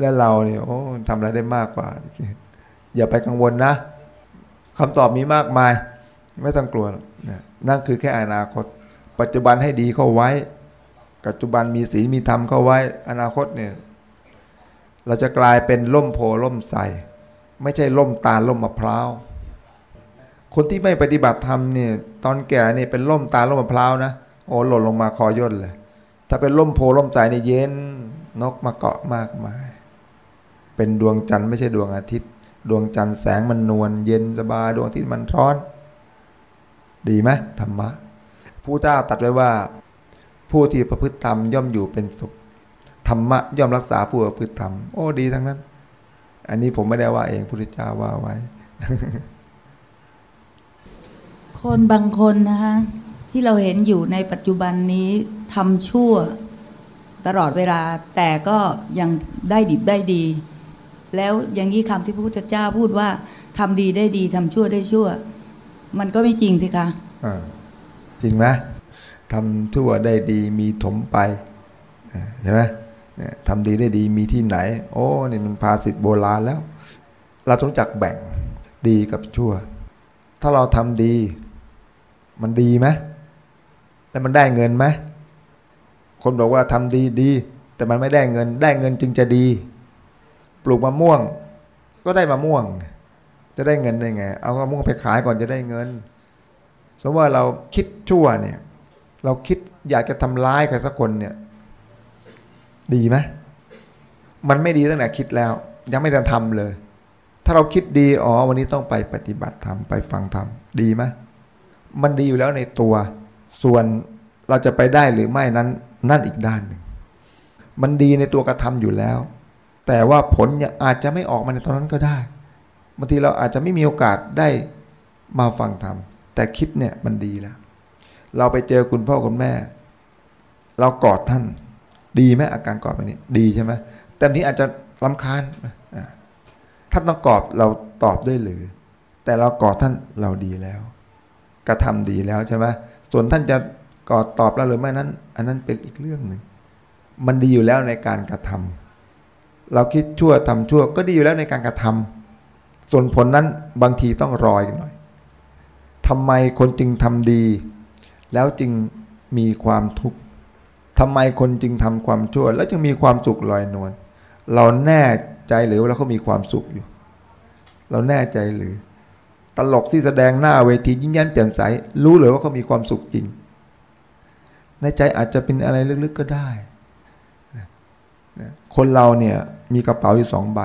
และเราเนี่ยโอ้ทำอะไรได้มากกว่า อย่าไปกังวลนะคำตอบมีมากมาย ไม่ต้องกลัวนะนั่นคือแค่อนาคต ปัจจุบันให้ดีเข้าไว้ ปัจจุบันมีศีลมีธรรมเข้าไว้ อนาคตเนี่ยเราจะกลายเป็นล่มโพล่มใสไม่ใช่ล่มตาลล่มมะพร้าวคนที่ไม่ปฏิบัติธรรมเนี่ยตอนแก่เนี่ยเป็นล่มตาลล่มมะพร้าวนะโอ้หล่นลงมาคอย่นเลย ถ้าเป็นล่มโพล่มใสเนี่ยเย็นนกมาเกาะมากมาย เป็นดวงจันทร์ไม่ใช่ดวงอาทิตย์ ดวงจันทร์แสงมันนวลเย็นสบายดวงอาทิตย์มันร้อน ดีไหมธรรมะผู้เจ้าตัดไว้ว่า ผู้ที่ประพฤติธรรมย่อมอยู่เป็นสุขธรรมะย่อมรักษาผู้ประพฤติธรรมโอ้ดีทั้งนั้น อันนี้ผมไม่ได้ว่าเองพุทธเจ้าว่าไว้ คนบางคนนะคะที่เราเห็นอยู่ในปัจจุบันนี้ทำชั่วตลอดเวลาแต่ก็ยังได้ดิบได้ดี แล้วอย่างนี้คำที่พระพุทธเจ้าพูดว่าทำดีได้ดีทำชั่วได้ชั่ว มันก็ไม่จริงสิคะจริงไหมทำชั่วได้ดีมีถมไปใช่ไหมทำดีได้ดีมีที่ไหน โอ้นี่มันภาษิตโบราณแล้ว เราต้องจักแบ่งดีกับชั่ว ถ้าเราทำดี มันดีไหมแล้วมันได้เงินไหมคนบอกว่าทำดีดี แต่มันไม่ได้เงินได้เงินจึงจะดี ปลูกมะม่วง ก็ได้มะม่วง จะได้เงินได้ไง เอามะม่วงไปขายก่อนจะได้เงิน สมมติว่าเราคิดชั่วเนี่ย เราคิดอยากจะทำร้ายใครสักคนเนี่ย ดีไหมมันไม่ดีตั้งแต่คิดแล้ว ยังไม่ได้ทำเลย ถ้าเราคิดดีอ๋อวันนี้ต้องไปปฏิบัติธรรมไปฟังธรรมดีไหมมันดีอยู่แล้วในตัว ส่วนเราจะไปได้หรือไม่นั้น นั่นอีกด้านหนึ่ง มันดีในตัวกระทำอยู่แล้ว แต่ว่าผลอาจจะไม่ออกมาในตอนนั้นก็ได้บางทีเราอาจจะไม่มีโอกาสได้มาฟังธรรมแต่คิดเนี่ยมันดีแล้ว เราไปเจอคุณพ่อคุณแม่ เรากอดท่าน ดีไหมอาการกอดแบบนี้ดีใช่ไหมแต่ที่อาจจะลำคาญท่านต้องกอดเราตอบได้หรือ แต่เรากอดท่านเราดีแล้วกระทำดีแล้วใช่ไหมส่วนท่านจะกอดตอบเราหรือไม่นั้น อันนั้นเป็นอีกเรื่องหนึ่งมันดีอยู่แล้วในการกระทำ เราคิดชั่วทำชั่วก็ดีอยู่แล้วในการกระทำส่วนผลนั้นบางทีต้องรอยหน่อยทำไมคนจึงทำดี แล้วจึงมีความทุกข์ทำไมคนจึงทำความชั่ว แล้วจึงมีความสุขลอยนวลเราแน่ใจหรือว่าเขามีความสุขอยู่ เราแน่ใจหรือ ตลกที่แสดงหน้าเวทียิ้มแย้มแจ่มใส รู้เลยว่าเขามีความสุขจริง ในใจอาจจะเป็นอะไรลึกๆก็ได้คนเราเนี่ย มีกระเป๋าอยู่สองใบ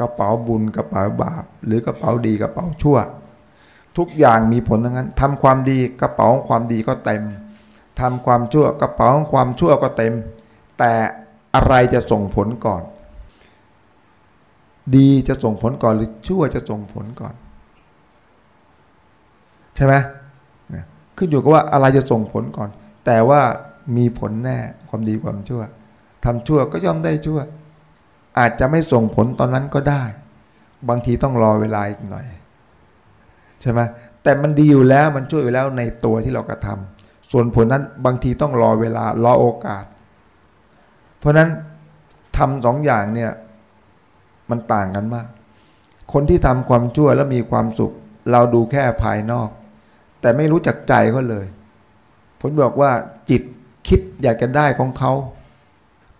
กระเป๋าบุญกระเป๋าบาป หรือกระเป๋าดีกระเป๋าชั่ว ทุกอย่างมีผลทั้งนั้นทำความดีกระเป๋าความดีก็เต็มทำความชั่วกระเป๋าความชั่วก็เต็ม แต่อะไรจะส่งผลก่อน ดีจะส่งผลก่อนหรือชั่วจะส่งผลก่อน ใช่ไหมขึ้นอยู่กับว่าอะไรจะส่งผลก่อน แต่ว่ามีผลแน่ความดีความชั่วทำชั่วก็ย่อมได้ชั่ว อาจจะไม่ส่งผลตอนนั้นก็ได้ บางทีต้องรอเวลาอีกหน่อย ใช่ไหมแต่มันดีอยู่แล้วมันช่วยอยู่แล้วในตัวที่เรากระทำส่วนผลนั้นบางทีต้องรอเวลารอโอกาส เพราะนั้นทำสองอย่างเนี่ยมันต่างกันมาก คนที่ทำความชั่วแล้วมีความสุข เราดูแค่ภายนอก แต่ไม่รู้จักใจเขาเลยผมบอกว่าจิตคิดอยากจะได้ของเขา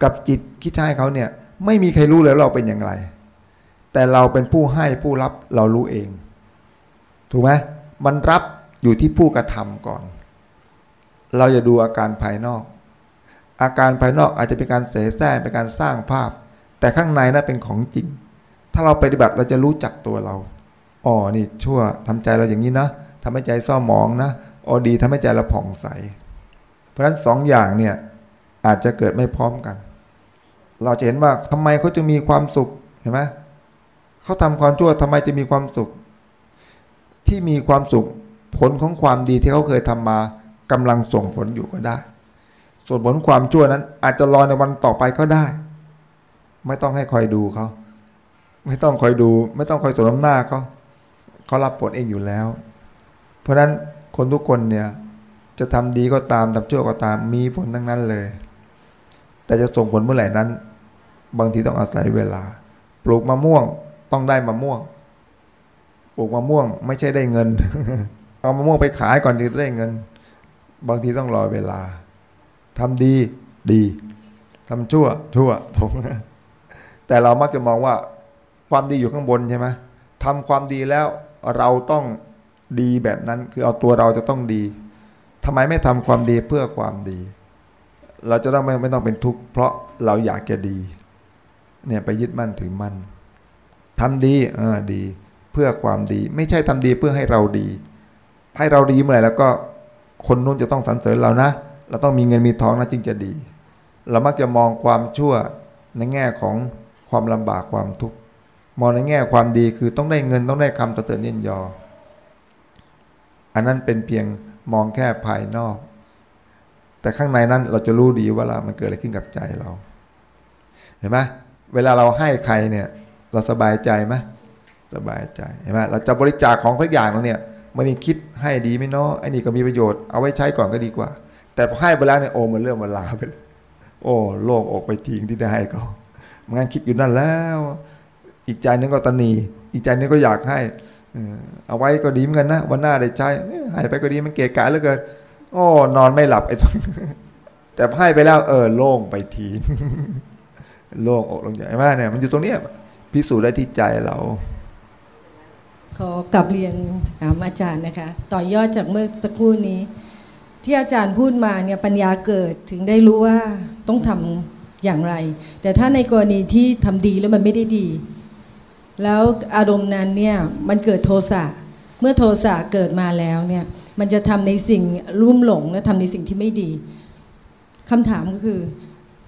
กับจิตคิดใช้เขาเนี่ย ไม่มีใครรู้เลยเราเป็นอย่างไร แต่เราเป็นผู้ให้ผู้รับเรารู้เอง ถูกไหมมันรับอยู่ที่ผู้กระทำก่อน เราจะดูอาการภายนอก อาการภายนอกอาจจะเป็นการเสแสร้งเป็นการสร้างภาพ แต่ข้างในนั้นเป็นของจริง ถ้าเราปฏิบัติเราจะรู้จักตัวเราอ๋อนี่ชั่วทำใจเราอย่างนี้นะทำให้ใจเศร้าหมองนะอ๋อดีทำให้ใจเราผ่องใส เพราะฉะนั้นสองอย่างเนี่ยอาจจะเกิดไม่พร้อมกัน เราจะเห็นว่าทำไมเขาจึงมีความสุขเห็นไหมเขาทำความชั่วทำไมจะมีความสุข ที่มีความสุขผลของความดีที่เขาเคยทำมากำลังส่งผลอยู่ก็ได้ ส่วนผลความชั่วนั้น อาจจะรอในวันต่อไปก็ได้ ไม่ต้องให้คอยดูเขาไม่ต้องคอยดู ไม่ต้องคอยสนน้ำหน้าเขาเขารับผลเองอยู่แล้ว เพราะฉะนั้นคนทุกคนเนี่ยจะทำดีก็ตามทำชั่วก็ตามมีผลทั้งนั้นเลย แต่จะส่งผลเมื่อไหร่นั้น บางทีต้องอาศัยเวลา ปลูกมะม่วงต้องได้มะม่วง ปลูกมะม่วงไม่ใช่ได้เงิน เอามะม่วงไปขายก่อนถึงได้เงิน บางทีต้องรอเวลาทำดีดีทำชั่ว ชั่วถงแต่เรามักจะมองว่าความดีอยู่ข้างบนใช่ไหมทำความดีแล้วเราต้องดีแบบนั้น คือเอาตัวเราจะต้องดีทำไมไม่ทำความดีเพื่อความดี เราจะต้องไม่ไม่ต้องเป็นทุกข์เพราะเราอยากจะดีเนี่ยไปยึดมั่นถือมั่นทำดีเออดี เพื่อความดี ไม่ใช่ทำดีเพื่อให้เราดี ให้เราดีเมื่อไหร่แล้วก็คนนู้นจะต้องสรรเสริญเรานะ เราต้องมีเงินมีทองนะจึงจะดี เรามักจะมองความชั่วในแง่ของความลำบากความทุกข์มองในแง่ความดีคือต้องได้เงินต้องได้คำตะเตือนเยินยอ อันนั้นเป็นเพียงมองแค่ภายนอก แต่ข้างในนั้นเราจะรู้ดีว่าเรามันเกิดอะไรขึ้นกับใจเรา เห็นไหมเวลาเราให้ใครเนี่ยเราสบายใจไหมสบายใจเห็นไหมเราจะบริจาคของสักอย่างเราเนี่ยมันนี่คิดให้ดีไหมเนาะไอ้นี่ก็มีประโยชน์เอาไว้ใช้ก่อนก็ดีกว่า แต่พอให้ไปแล้วเนี่ยโอ้มันเรื่องมันลาไปโอ้โล่งอกไปทิ้งที่ได้ให้เขางั้นคิดอยู่นั่นแล้ว อีกใจนึงก็ตนี อีกใจนึงก็อยากให้เอาไว้ก็ดีเหมือนกันนะวันหน้าได้ใช้ให้ไปก็ดีมันเกะกะเหลือเกิน โอ้นอนไม่หลับไอ้สองแต่ให้ไปแล้วเออโล่งไปทีโล่งอกลงใจมากเนี่ย มันอยู่ตรงเนี้ยพิสูจน์ได้ที่ใจเรา ขอกลับเรียนถามอาจารย์นะคะ ต่อยอดจากเมื่อสักครู่นี้ ที่อาจารย์พูดมาเนี่ยปัญญาเกิดถึงได้รู้ว่าต้องทำอย่างไร แต่ถ้าในกรณีที่ทำดีแล้วมันไม่ได้ดี แล้วอารมณ์นั้นเนี่ยมันเกิดโทสะเมื่อโทสะเกิดมาแล้วเนี่ย มันจะทำในสิ่งรุ่มหลงและทำในสิ่งที่ไม่ดีคำถามก็คือ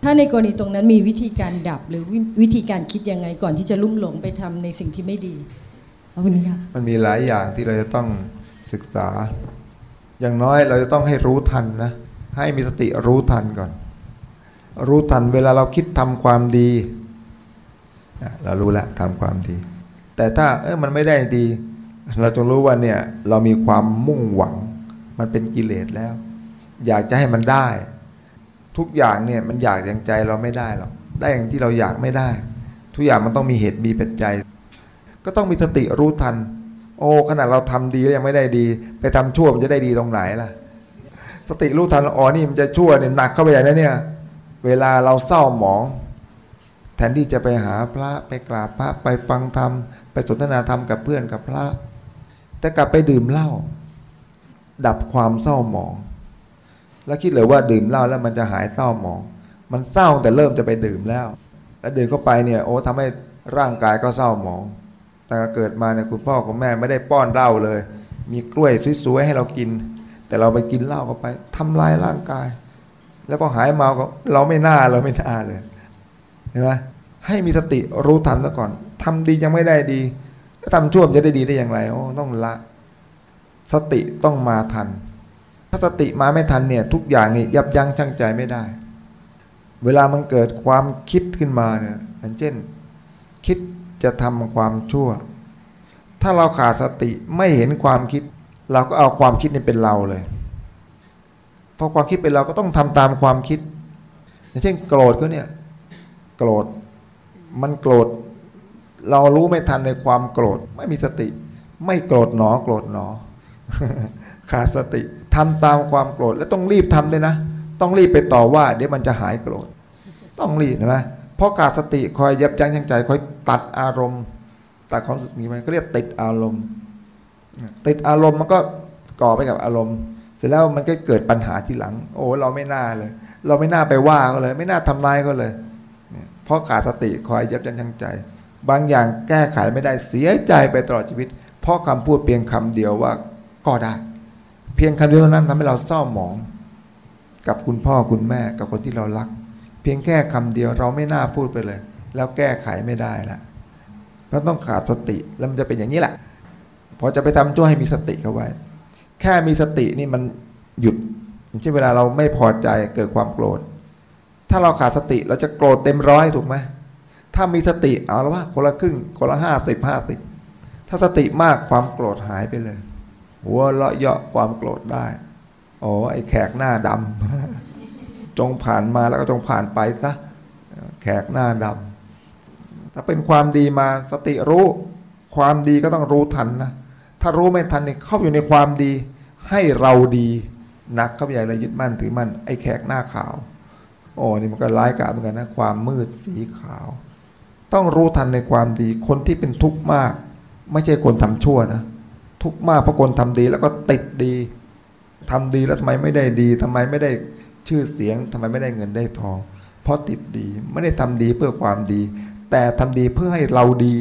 ถ้าในกรณีตรงนั้นมีวิธีการดับหรือวิธีการคิดยังไงก่อนที่จะลุ่มหลงไปทำในสิ่งที่ไม่ดีขอบคุณค่ะมันมีหลายอย่างที่เราจะต้องศึกษา อย่างน้อยเราจะต้องให้รู้ทันนะให้มีสติรู้ทันก่อน รู้ทันเวลาเราคิดทำความดีอะเรารู้ล้วทำความดี แต่ถ้าเออมันไม่ได้ดี เราจงรู้ว่าเนี่ยเรามีความมุ่งหวัง มันเป็นกิเลสแล้ว อยากจะให้มันได้ ทุกอย่างเนี่ยมันอยากอย่างใจเราไม่ได้หรอกได้อย่างที่เราอยากไม่ได้ ทุกอย่างมันต้องมีเหตุมีปัจจัย ก็ต้องมีสติรู้ทัน โอ้ขนาดเราทำดีแล้วยังไม่ได้ดี ไปทำชั่วมันจะได้ดีตรงไหนล่ะ สติรู้ทันอ๋อนี่มันจะชั่วเนี่ยหนักเข้าไปใหญ่นะเนี่ย เวลาเราเศร้าหมองแทนที่จะไปหาพระไปกราบพระไปฟังธรรม ไปสนทนาธรรมกับเพื่อนกับพระ แต่กลับไปดื่มเหล้าดับความเศร้าหมอง แล้วคิดเลยว่าดื่มเหล้าแล้วมันจะหายเศร้าหมอง มันเศร้าแต่เริ่มจะไปดื่มแล้ว แล้วดื่มเข้าไปเนี่ยโอ้ทำให้ร่างกายก็เศร้าหมอง แต่เกิดมาเนี่ยคุณพ่อคุณแม่ไม่ได้ป้อนเหล้าเลย มีกล้วยสวยๆให้เรากิน แต่เราไปกินเหล้าเข้าไปทำลายร่างกาย แล้วพอหายเมาก็เราไม่น่าเราไม่น่าเลยเห็นไหมให้มีสติรู้ทันแล้วก่อนทำดียังไม่ได้ดี ถ้าทำชั่วจะได้ดีได้อย่างไรโอ้ต้องละ สติต้องมาทัน ถ้าสติมาไม่ทันเนี่ย ทุกอย่างนี่ยับยั้งชั่งใจไม่ได้ เวลามันเกิดความคิดขึ้นมาเนี่ยอย่างเช่น คิดจะทำความชั่ว ถ้าเราขาดสติไม่เห็นความคิด เราก็เอาความคิดนี่เป็นเราเลยพอความคิดเป็นเราก็ต้องทำตามความคิด อย่างเช่น โกรธก็เนี่ย โกรธมันโกรธ เรารู้ไม่ทันในความโกรธ ไม่มีสติ ไม่โกรธหนอโกรธหนอ ขาดสติทำตามความโกรธแล้วต้องรีบทำด้วยนะ ต้องรีบไปต่อว่า เดี๋ยวมันจะหายโกรธ ต้องรีบนะเพราะขาดสติคอยยับยั้งชั่งใจคอยตัดอารมณ์ตัดความรู้สึกนี้ไหมก็เรียกติดอารมณ์ ติดอารมณ์มันก็ก่อไปกับอารมณ์ เสร็จแล้วมันก็เกิดปัญหาที่หลัง โอ้เราไม่น่าเลย เราไม่น่าไปว่าก็เลย ไม่น่าทำร้ายก็เลยเนี่ยเพราะขาดสติคอยยับยั้งชั่งใจ บางอย่างแก้ไขไม่ได้เสียใจไปตลอดชีวิต เพราะคำพูดเพียงคำเดียวว่าก็ได้ เพียงคำเดียวเท่านั้นทำให้เราเศร้าหมอง กับคุณพ่อคุณแม่กับคนที่เรารัก เพียงแค่คำเดียวเราไม่น่าพูดไปเลย แล้วแก้ไขไม่ได้ละเพราะต้องขาดสติแล้วมันจะเป็นอย่างนี้แหละพอจะไปทำชั่วให้มีสติเข้าไว้ แค่มีสตินี่มันหยุดอย่างเช่นเวลาเราไม่พอใจเกิดความโกรธ ถ้าเราขาดสติเราจะโกรธเต็มร้อยถูกไหม ถ้ามีสติเอาละว่าคนละครึ่งคนละห้าสิบห้าสิบถ้าสติมากความโกรธหายไปเลยหัวเราะเยาะความโกรธได้อ๋อไอ้แขกหน้าดำจงผ่านมาแล้วก็จงผ่านไปซะแขกหน้าดำถ้าเป็นความดีมาสติรู้ ความดีก็ต้องรู้ทันนะถ้ารู้ไม่ทันเนี่ยเข้าอยู่ในความดี ให้เราดีหนักเข้าไปใหญ่เลยยึดมั่นถือมั่นไอ้แขกหน้าขาวโอ้นี่มันก็ร้ายกาจเหมือนกันนะ ความมืดสีขาว ต้องรู้ทันในความดี คนที่เป็นทุกข์มาก ไม่ใช่คนทำชั่วนะ ทุกข์มากเพราะคนทำดีแล้วก็ติดดีทำดีแล้วทำไมไม่ได้ดีทำไมไม่ได้ชื่อเสียงทำไมไม่ได้เงินได้ทอง เพราะติดดีไม่ได้ทำดีเพื่อความดี แต่ทำดีเพื่อให้เราดี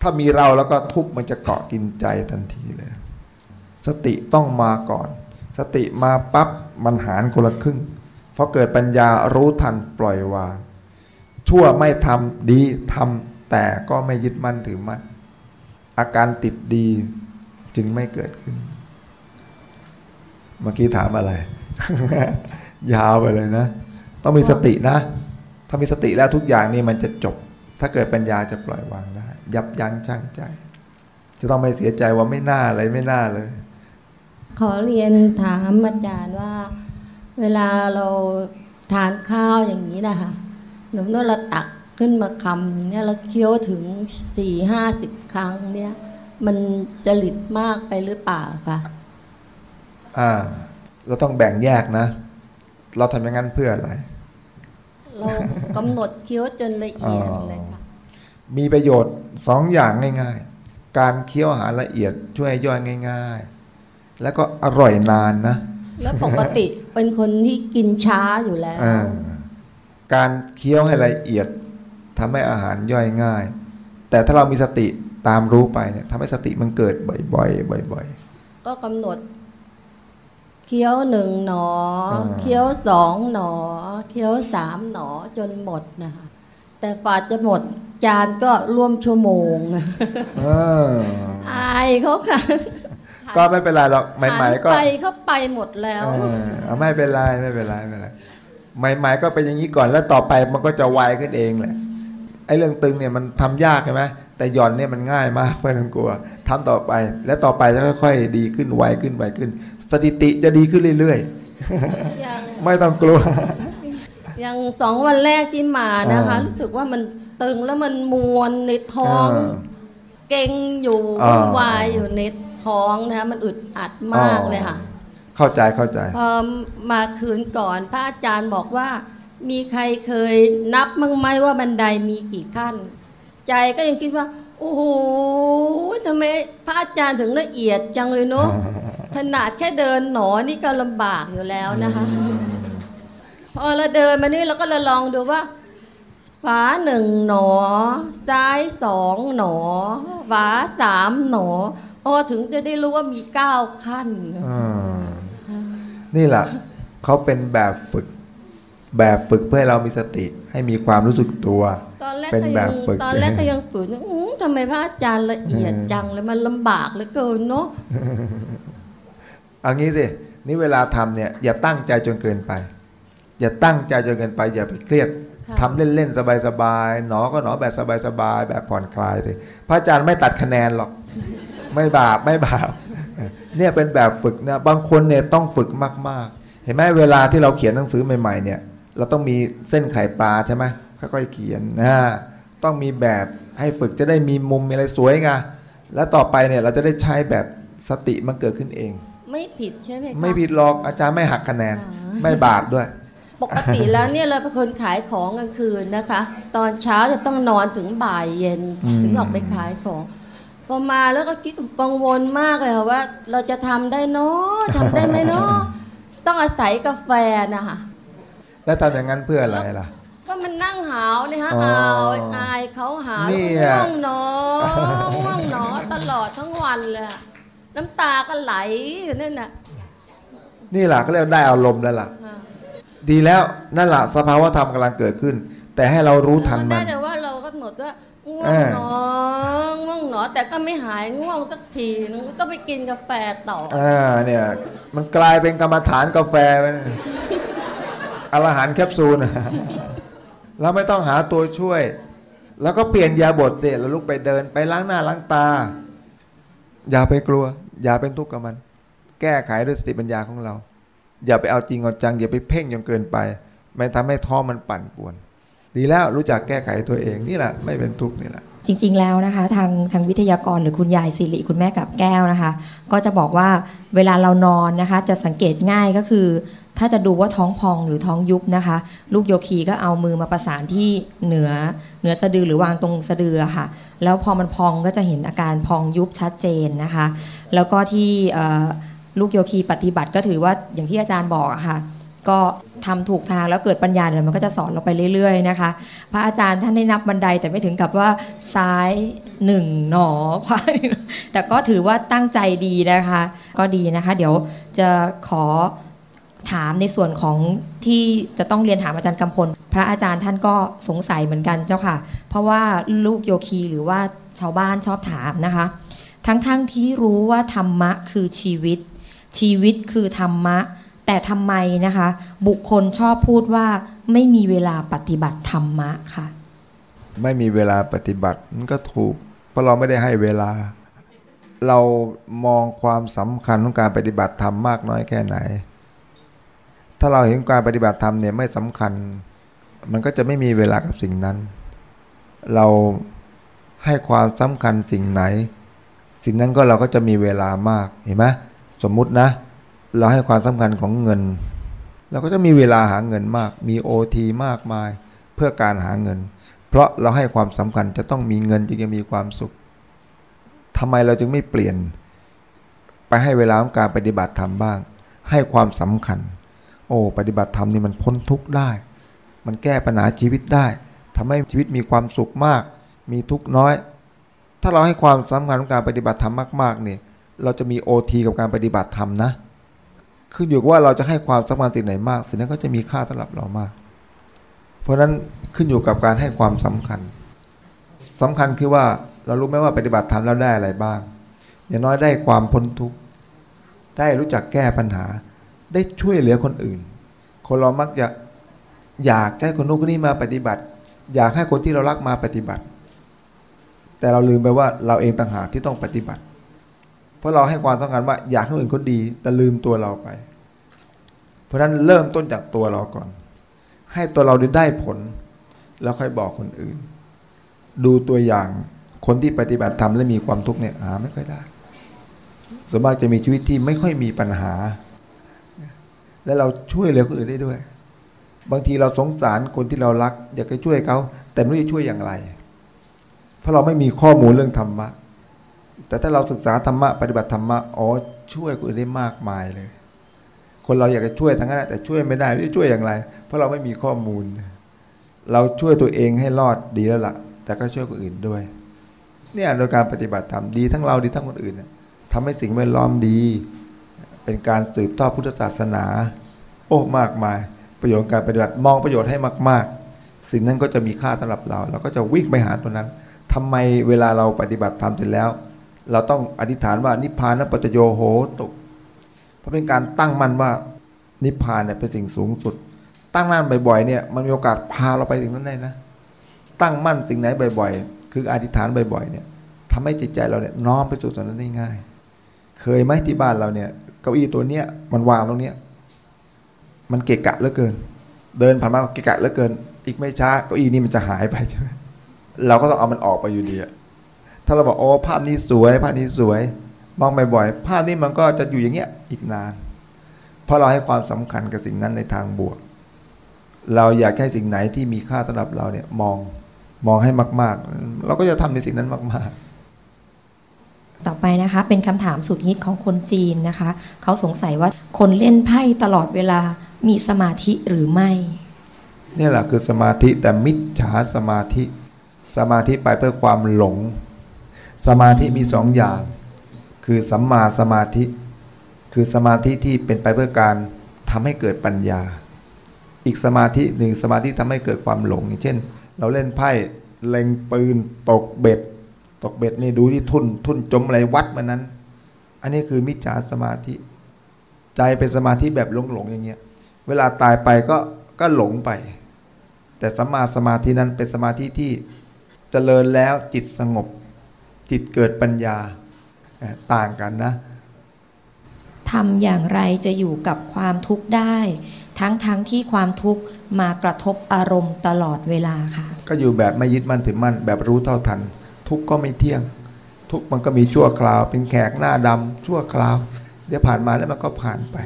ถ้ามีเราแล้วก็ทุกข์มันจะเกาะกินใจทันทีเลย สติต้องมาก่อน สติมาปั๊บมันหารคนละครึ่งพอเกิดปัญญารู้ทันปล่อยวาง ชั่วไม่ทำดีทำแต่ก็ไม่ยึดมั่นถือมั่นอาการติดดีจึงไม่เกิดขึ้น เมื่อกี้ถามอะไร ยาวไปเลยนะ ต้องมีสตินะ ถ้ามีสติแล้วทุกอย่างนี่มันจะจบ ถ้าเกิดปัญญาจะปล่อยวางได้ ยับยั้งชั่งใจ จะต้องไม่เสียใจว่าไม่น่าอะไรไม่น่าเลย ขอเรียนถามอาจารย์ว่า เวลาเราทานข้าวอย่างนี้นะคะ หนูเมื่อเราตักขึ้นมาคำเนี่ยเราเคี้ยวถึงสี่ห้าสิบครั้งเนี่ย มันจริตมากไปหรือเปล่าคะอ่า เราต้องแบ่งแยกนะ เราทำอย่างนั้นเพื่ออะไร เรากำหนดเคี้ยวจนละเอียดเลยค่ะมีประโยชน์สองอย่างง่ายการเคี้ยวอาหารละเอียดช่วยให้ย่อยง่าย ๆ แล้วก็อร่อยนานนะ แล้วปกติเป็นคนที่กินช้าอยู่แล้วอ่า การเคี้ยวให้ละเอียดทำให้อาหารย่อยง่าย แต่ถ้าเรามีสติตามรู้ไปเนี่ยทำให้สติมันเกิดบ่อยๆบ่อยก็กำหนดเคี้ยวหนึ่งหนออ่าเคี้ยวสองหนอ เคี้ยวสามหนอจนหมดนะคะแต่ฝาจะหมดจานก็ร่วมชั่วโมงๆเอออายเขาค่ะก็ไม่เป็นไรหรอกใหม่ๆก็หันไปเขาไปหมดแล้วเออเอาไม่เป็นไรไม่เป็นไรไม่เป็นไร ใหม่ ๆ ก็เป็นอย่างนี้ก่อนแล้วต่อไปมันก็จะไวขึ้นเองแหละไอ้เรื่องตึงเนี่ยมันทำยากใช่ไหมแต่หย่อนเนี่ยมันง่ายมากไม่ต้องกลัวทำต่อไป และต่อไปจะค่อยๆดีขึ้นไวขึ้นไวขึ้น สถิติจะดีขึ้นเรื่อยอย่างๆไม่ต้องกลัวอย่างสองวันแรกที่มานะคะอ่ารู้รู้สึกว่ามันตึงแล้วมันมวนในท้องอ่าเก่งอยู่อ่าวุ่นวายอยู่ในท้องนะคะมันอึดอัดมากอ๋อเลยค่ะ เข้าใจเข้าใจพอมาคืนก่อนพระอาจารย์บอกว่า มีใครเคยนับมั้งไหมว่าบันไดมีกี่ขั้น ใจก็ยังคิดว่า โอ้โหทำไมพระอาจารย์ถึงละเอียดจังเลยเนาะขนาดแค่เดินหนอนี่ก็ลำบากอยู่แล้วนะคะพอเราเดินมานี่เราก็เลยลองดูว่าฝาหนึ่งหนอซ้ายสองหนอฝาสามหนออ๋อถึงจะได้รู้ว่ามีเก้าขั้นอ่า นี่แหละเขาเป็นแบบฝึก แบบฝึกเพื่อให้เรามีสติ ให้มีความรู้สึกตัว ตอนแรกเป็นก็แบยังบฝึกตอนแรกก็ยังฝืนอื้อทำไมพระอาจารย์ละเอียดจังเลยมันลำบากเหลือเกินเนาะเอางี้สินี่เวลาทำเนี่ยอย่าตั้งใจจนเกินไป อย่าตั้งใจจนเกินไปอย่าไปเครียดค่ะทำเล่นๆ สบายๆ หนอก็หนอแบบสบายๆ แบบผ่อนคลายสิพระอาจารย์ไม่ตัดคะแนนหรอก ไม่บาปไม่บาป เนี่ยเป็นแบบฝึกนะบางคนเนี่ยต้องฝึกมาก ๆ เห็นไหมเวลาที่เราเขียนหนังสือใหม่ ๆ เนี่ย เราต้องมีเส้นไข่ปลาใช่ไหมค่อยๆเขียนนะต้องมีแบบให้ฝึกจะได้มีมุมมีอะไรสวยไงแล้วต่อไปเนี่ยเราจะได้ใช้แบบสติมันเกิดขึ้นเอง ไม่ผิดใช่ไหมคะไม่ผิดหรอกอาจารย์ไม่หักคะแนนอ๋อไม่บาปด้วย ปกติแล้วเนี่ยเราเป็นคนขายของกลางคืนนะคะ ตอนเช้าจะต้องนอนถึงบ่ายเย็นอืมถึงออกไปขายของ พอมาแล้วก็คิดกังวลมากเลยค่ะว่า เราจะทำได้เนาะทำได้ไหมเนาะต้องอาศัยกาแฟนะคะแล้วทำอย่างนั้นเพื่ออะไรล่ะ ก็มันนั่งหาวเนี่ยฮะอ๋ออายอายเขาหาวเนี่แล้วยก็ง่วงหนอง่วงหนอตลอดทั้งวันเลยอะน้ำตาก็ไหลอยู่นั่นน่ะนี่แหละเขาเรียกว่าได้อารมณ์แล้วล่ะค่ะ ดีแล้วนั่นแหละสภาวะธรรมกำลังเกิดขึ้น แต่ให้เรารู้ทันมัได้นแต่ว่าเราก็หนดว่า ง่วเองอหนอง่วงหนอแต่ก็ไม่หายง่วงสักทีนึงก็ไปกินกาแฟต่ออ่าเนี่ยมันกลายเป็นกรรมฐานกาแฟไปนะอรหันต์แคปซูลนะเราไม่ต้องหาตัวช่วย แล้วก็เปลี่ยนยาบทเตะแล้วลุกไปเดิน ไปล้างหน้าล้างตา อย่าไปกลัว อย่าเป็นทุกข์กับมัน แก้ไขด้วยสติปัญญาของเรา อย่าไปเอาจริงเอาจังอย่าไปเพ่งจนเกินไป มันทำให้ท้องมันปั่นป่วน ดีแล้วรู้จักแก้ไขตัวเองนี่แหละไม่เป็นทุกข์นี่แหละจริง ๆ แล้วนะคะทางทางวิทยากรหรือคุณยายสิริคุณแม่กับแก้วนะคะ ก็จะบอกว่าเวลาเรานอนนะคะ จะสังเกตง่ายก็คือ ถ้าจะดูว่าท้องพองหรือท้องยุบนะคะ ลูกโยคีก็เอามือมาประสานที่เหนือเหนือสะดือหรือวางตรงสะดือะค่ะ แล้วพอมันพองก็จะเห็นอาการพองยุบชัดเจนนะคะ แล้วก็ที่ลูกโยคีปฏิบัติก็ถือว่าอย่างที่อาจารย์บอกะค่ะ ก็ ทำถูกทางแล้วเกิดปัญญาเนี่ยมันก็จะสอนเราไปเรื่อยๆนะคะ พระอาจารย์ท่านได้นับบันไดแต่ไม่ถึงกับว่าซ้ายหนึ่งหนอขวาแต่ก็ถือว่าตั้งใจดีนะคะ ก็ดีนะคะ เดี๋ยวจะขอถามในส่วนของที่จะต้องเรียนถามอาจารย์กำพล พระอาจารย์ท่านก็สงสัยเหมือนกันเจ้าค่ะ เพราะว่าลูกโยคีหรือว่าชาวบ้านชอบถามนะคะ ทั้งๆทที่รู้ว่าธรรมะคือชีวิต ชีวิตคือธรรมะ แต่ทำไมนะคะ บุคคลชอบพูดว่าไม่มีเวลาปฏิบัติธรรมะค่ะ ไม่มีเวลาปฏิบัติมันก็ถูก เพราะเราไม่ได้ให้เวลา เรามองความสำคัญของการปฏิบัติธรรมมากน้อยแค่ไหน ถ้าเราเห็นการปฏิบัติธรรมเนี่ยไม่สำคัญ มันก็จะไม่มีเวลากับสิ่งนั้น เราให้ความสำคัญสิ่งไหน สิ่งนั้นก็เราก็จะมีเวลามากเห็นไหมสมมุตินะ เราให้ความสำคัญของเงิน เราก็จะมีเวลาหาเงินมาก มีโอทีมากมายเพื่อการหาเงิน เพราะเราให้ความสำคัญจะต้องมีเงินจึงจะมีความสุขททำไมเราจึงไม่เปลี่ยน ไปให้เวลาของการปฏิบัติธรรมบ้าง ให้ความสำคัญ โอ้ปฏิบัติธรรมนี่มันพ้นทุกข์ได้ มันแก้ปัญหาชีวิตได้ทำให้ชีวิตมีความสุขมาก มีทุกข์น้อย ถ้าเราให้ความสำคัญของการปฏิบัติธรรมมากๆเนี่ยเราจะมีโอทีกับการปฏิบัติธรรมนะ ขึ้นอยู่ว่าเราจะให้ความสำคัญสิ่งไหนมาก สิ่งนั้นก็จะมีค่าสำหรับเรามาก เพราะฉะนั้นขึ้นอยู่กับการให้ความสำคัญสำคัญคือว่าเรารู้ไหมว่าปฏิบัติธรรมแล้วได้อะไรบ้าง อย่างน้อยได้ความพ้นทุกข์ ได้รู้จักแก้ปัญหา ได้ช่วยเหลือคนอื่น คนเรามักจะอยากให้คนนู้นคนนี้มาปฏิบัติ อยากให้คนที่เรารักมาปฏิบัติ แต่เราลืมไปว่าเราเองต่างหากที่ต้องปฏิบัติ เพราะเราให้ความสำคัญว่าอยากให้คนอื่นเขาดี แต่ลืมตัวเราไป เพราะฉะนั้นเริ่มต้นจากตัวเราก่อน ให้ตัวเราได้ผล แล้วค่อยบอกคนอื่น ดูตัวอย่างคนที่ปฏิบัติธรรมและมีความทุกข์เนี่ยหาไม่ค่อยได้ส่วนมากจะมีชีวิตที่ไม่ค่อยมีปัญหา และเราช่วยเหลือคนอื่นได้ด้วย บางทีเราสงสารคนที่เรารัก อยากจะช่วยเขา แต่ไม่รู้จะช่วยอย่างไร เพราะเราไม่มีข้อมูลเรื่องธรรมะ แต่ถ้าเราศึกษาธรรมะปฏิบัติธรรมะอ๋อช่วยคนอื่นได้มากมายเลย คนเราอยากจะช่วยทั้งนั้นแต่ช่วยไม่ได้ไม่รู้จะช่วยอย่างไร เพราะเราไม่มีข้อมูล เราช่วยตัวเองให้รอดดีแล้วละ่ะ แต่ก็ช่วยคนอื่นด้วย เนี่ยโดยการปฏิบัติธรรมดีทั้งเราดีทั้งคนอื่นทำให้สิ่งแวดล้อมดี เป็นการสืบทอดพุทธศาสนา โอ้มากมาย ประโยชน์การปฏิบัติมองประโยชน์ให้มาก ๆ สิ่งนั้นก็จะมีค่าสำหรับเรา เราก็จะวิ่งไปหาตัวนั้นทำไมเวลาเราปฏิบัติธรรมเสร็จแล้ว เราต้องอธิษฐานว่านิพพานปัจโยโหตุเพราะเป็นการตั้งมั่นว่านิพพานเนี่ยเป็นสิ่งสูงสุด ตั้งมั่นบ่อยๆเนี่ยมันมีโอกาสพาเราไปถึงนั้นได้นะ ตั้งมั่นสิ่งไหนบ่อยๆ คืออธิษฐานบ่อยๆเนี่ยทำให้จิตใจเราเนี่ยน้อมไปสู่ตรงนั้นได้ง่าย เคยไหมที่บ้านเราเนี่ยเก้าอี้ตัวเนี้ยมันวางตรงเนี้ยมันเกะกะเหลือเกิน เดินผ่านมาเกะกะเหลือเกิน อีกไม่ช้าเก้าอี้นี่มันจะหายไปใช่ไหมเราก็ต้องเอามันออกไปอยู่ดีอะ ถ้าเราบอกโอ้ภาพนี้สวยภาพนี้สวยมองบ่อยๆภาพนี้มันก็จะอยู่อย่างเงี้ยอีกนาน เพราะเราให้ความสำคัญกับสิ่งนั้นในทางบวก เราอยากให้สิ่งไหนที่มีค่าสำหรับเราเนี่ยมองมองให้มากๆ เราก็จะทำในสิ่งนั้นมาก ๆต่อไปนะคะ เป็นคำถามสุดฮิตของคนจีนนะคะ เขาสงสัยว่าคนเล่นไพ่ตลอดเวลามีสมาธิหรือไม่ นี่แหละคือสมาธิแต่มิจฉาสมาธิ สมาธิไปเพื่อความหลง สมาธิมีสองอย่าง คือสัมมาสมาธิ คือสมาธิที่เป็นไปเพื่อการทำให้เกิดปัญญา อีกสมาธิหนึ่งสมาธิทำให้เกิดความหลงอย่างเช่น เราเล่นไพ่เล็งปืนตกเบ็ด ตกเบ็ดนี่ดูที่ทุนทุนจมอะไรวัดมันนั้น อันนี้คือมิจฉาสมาธิ ใจเป็นสมาธิแบบหลงหลงอย่างเงี้ยเวลาตายไปก็ก็หลงไป แต่สัมมาสมาธินั้นเป็นสมาธิที่เจริญแล้วจิตสงบ จิตเกิดปัญญาต่างกันนะทำอย่างไรจะอยู่กับความทุกข์ได้ ทั้งทั้งที่ความทุกข์มากระทบอารมณ์ตลอดเวลาค่ะ ก็อยู่แบบไม่ยึดมั่นถือมั่นแบบรู้เท่าทัน ทุกข์ก็ไม่เที่ยง ทุกข์มันก็มีชั่วคราว เป็นแขกหน้าดำชั่วคราว เดี๋ยวผ่านมาแล้วมันก็ผ่านไป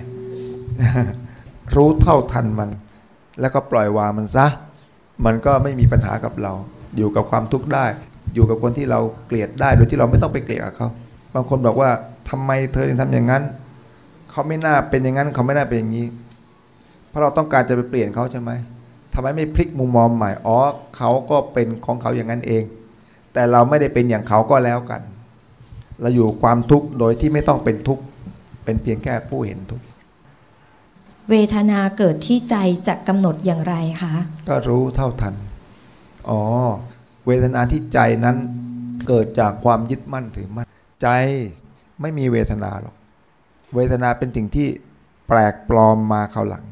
รู้เท่าทันมัน แล้วก็ปล่อยวางมันซะ มันก็ไม่มีปัญหากับเรา อยู่กับความทุกข์ได้ อยู่กับคนที่เราเกลียดได้โดยที่เราไม่ต้องไปเกลียดกับเขาบางคนบอกว่าทำไมเธอถึงทำอย่างนั้นเขาไม่น่าเป็นอย่างนั้นเขาไม่น่าเป็นอย่างนี้ เพราะเราต้องการจะไปเปลี่ยนเขาใช่ไหมทำไมไม่พลิกมุมมองใหม่อ๋อเขาก็เป็นของเขาอย่างนั้นเอง แต่เราไม่ได้เป็นอย่างเขาก็แล้วกัน เราอยู่ความทุกข์โดยที่ไม่ต้องเป็นทุกข์เป็นเพียงแค่ผู้เห็นทุกข์เวทนาเกิดที่ใจจะกำหนดอย่างไรคะ ก็รู้เท่าทัน อ๋อ เวทนาที่ใจนั้นเกิดจากความยึดมั่นถือมั่นใจไม่มีเวทนาหรอกเวทนาเป็นสิ่งที่แปลกปลอมมาเขาหลัง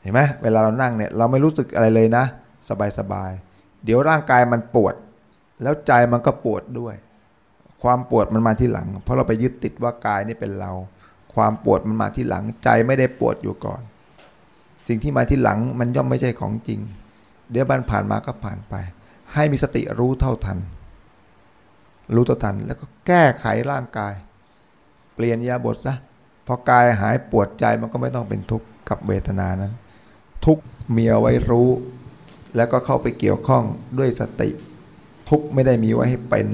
เห็นไหมเวลาเรานั่งเนี่ยเราไม่รู้สึกอะไรเลยนะ สบายสบายเดี๋ยวร่างกายมันปวด แล้วใจมันก็ปวดด้วย ความปวดมันมาที่หลัง เพราะเราไปยึดติดว่ากายนี่เป็นเรา ความปวดมันมาที่หลัง ใจไม่ได้ปวดอยู่ก่อน สิ่งที่มาที่หลังมันย่อมไม่ใช่ของจริง เดี๋ยวบันผ่านมาก็ผ่านไป ให้มีสติรู้เท่าทัน รู้เท่าทัน แล้วก็แก้ไขร่างกาย เปลี่ยนยาบทซะพอกายหายปวดใจมันก็ไม่ต้องเป็นทุกข์กับเวทนานั้น ทุกมีเอาไว้รู้ แล้วก็เข้าไปเกี่ยวข้องด้วยสติ ทุกไม่ได้มีไว้ให้เป็น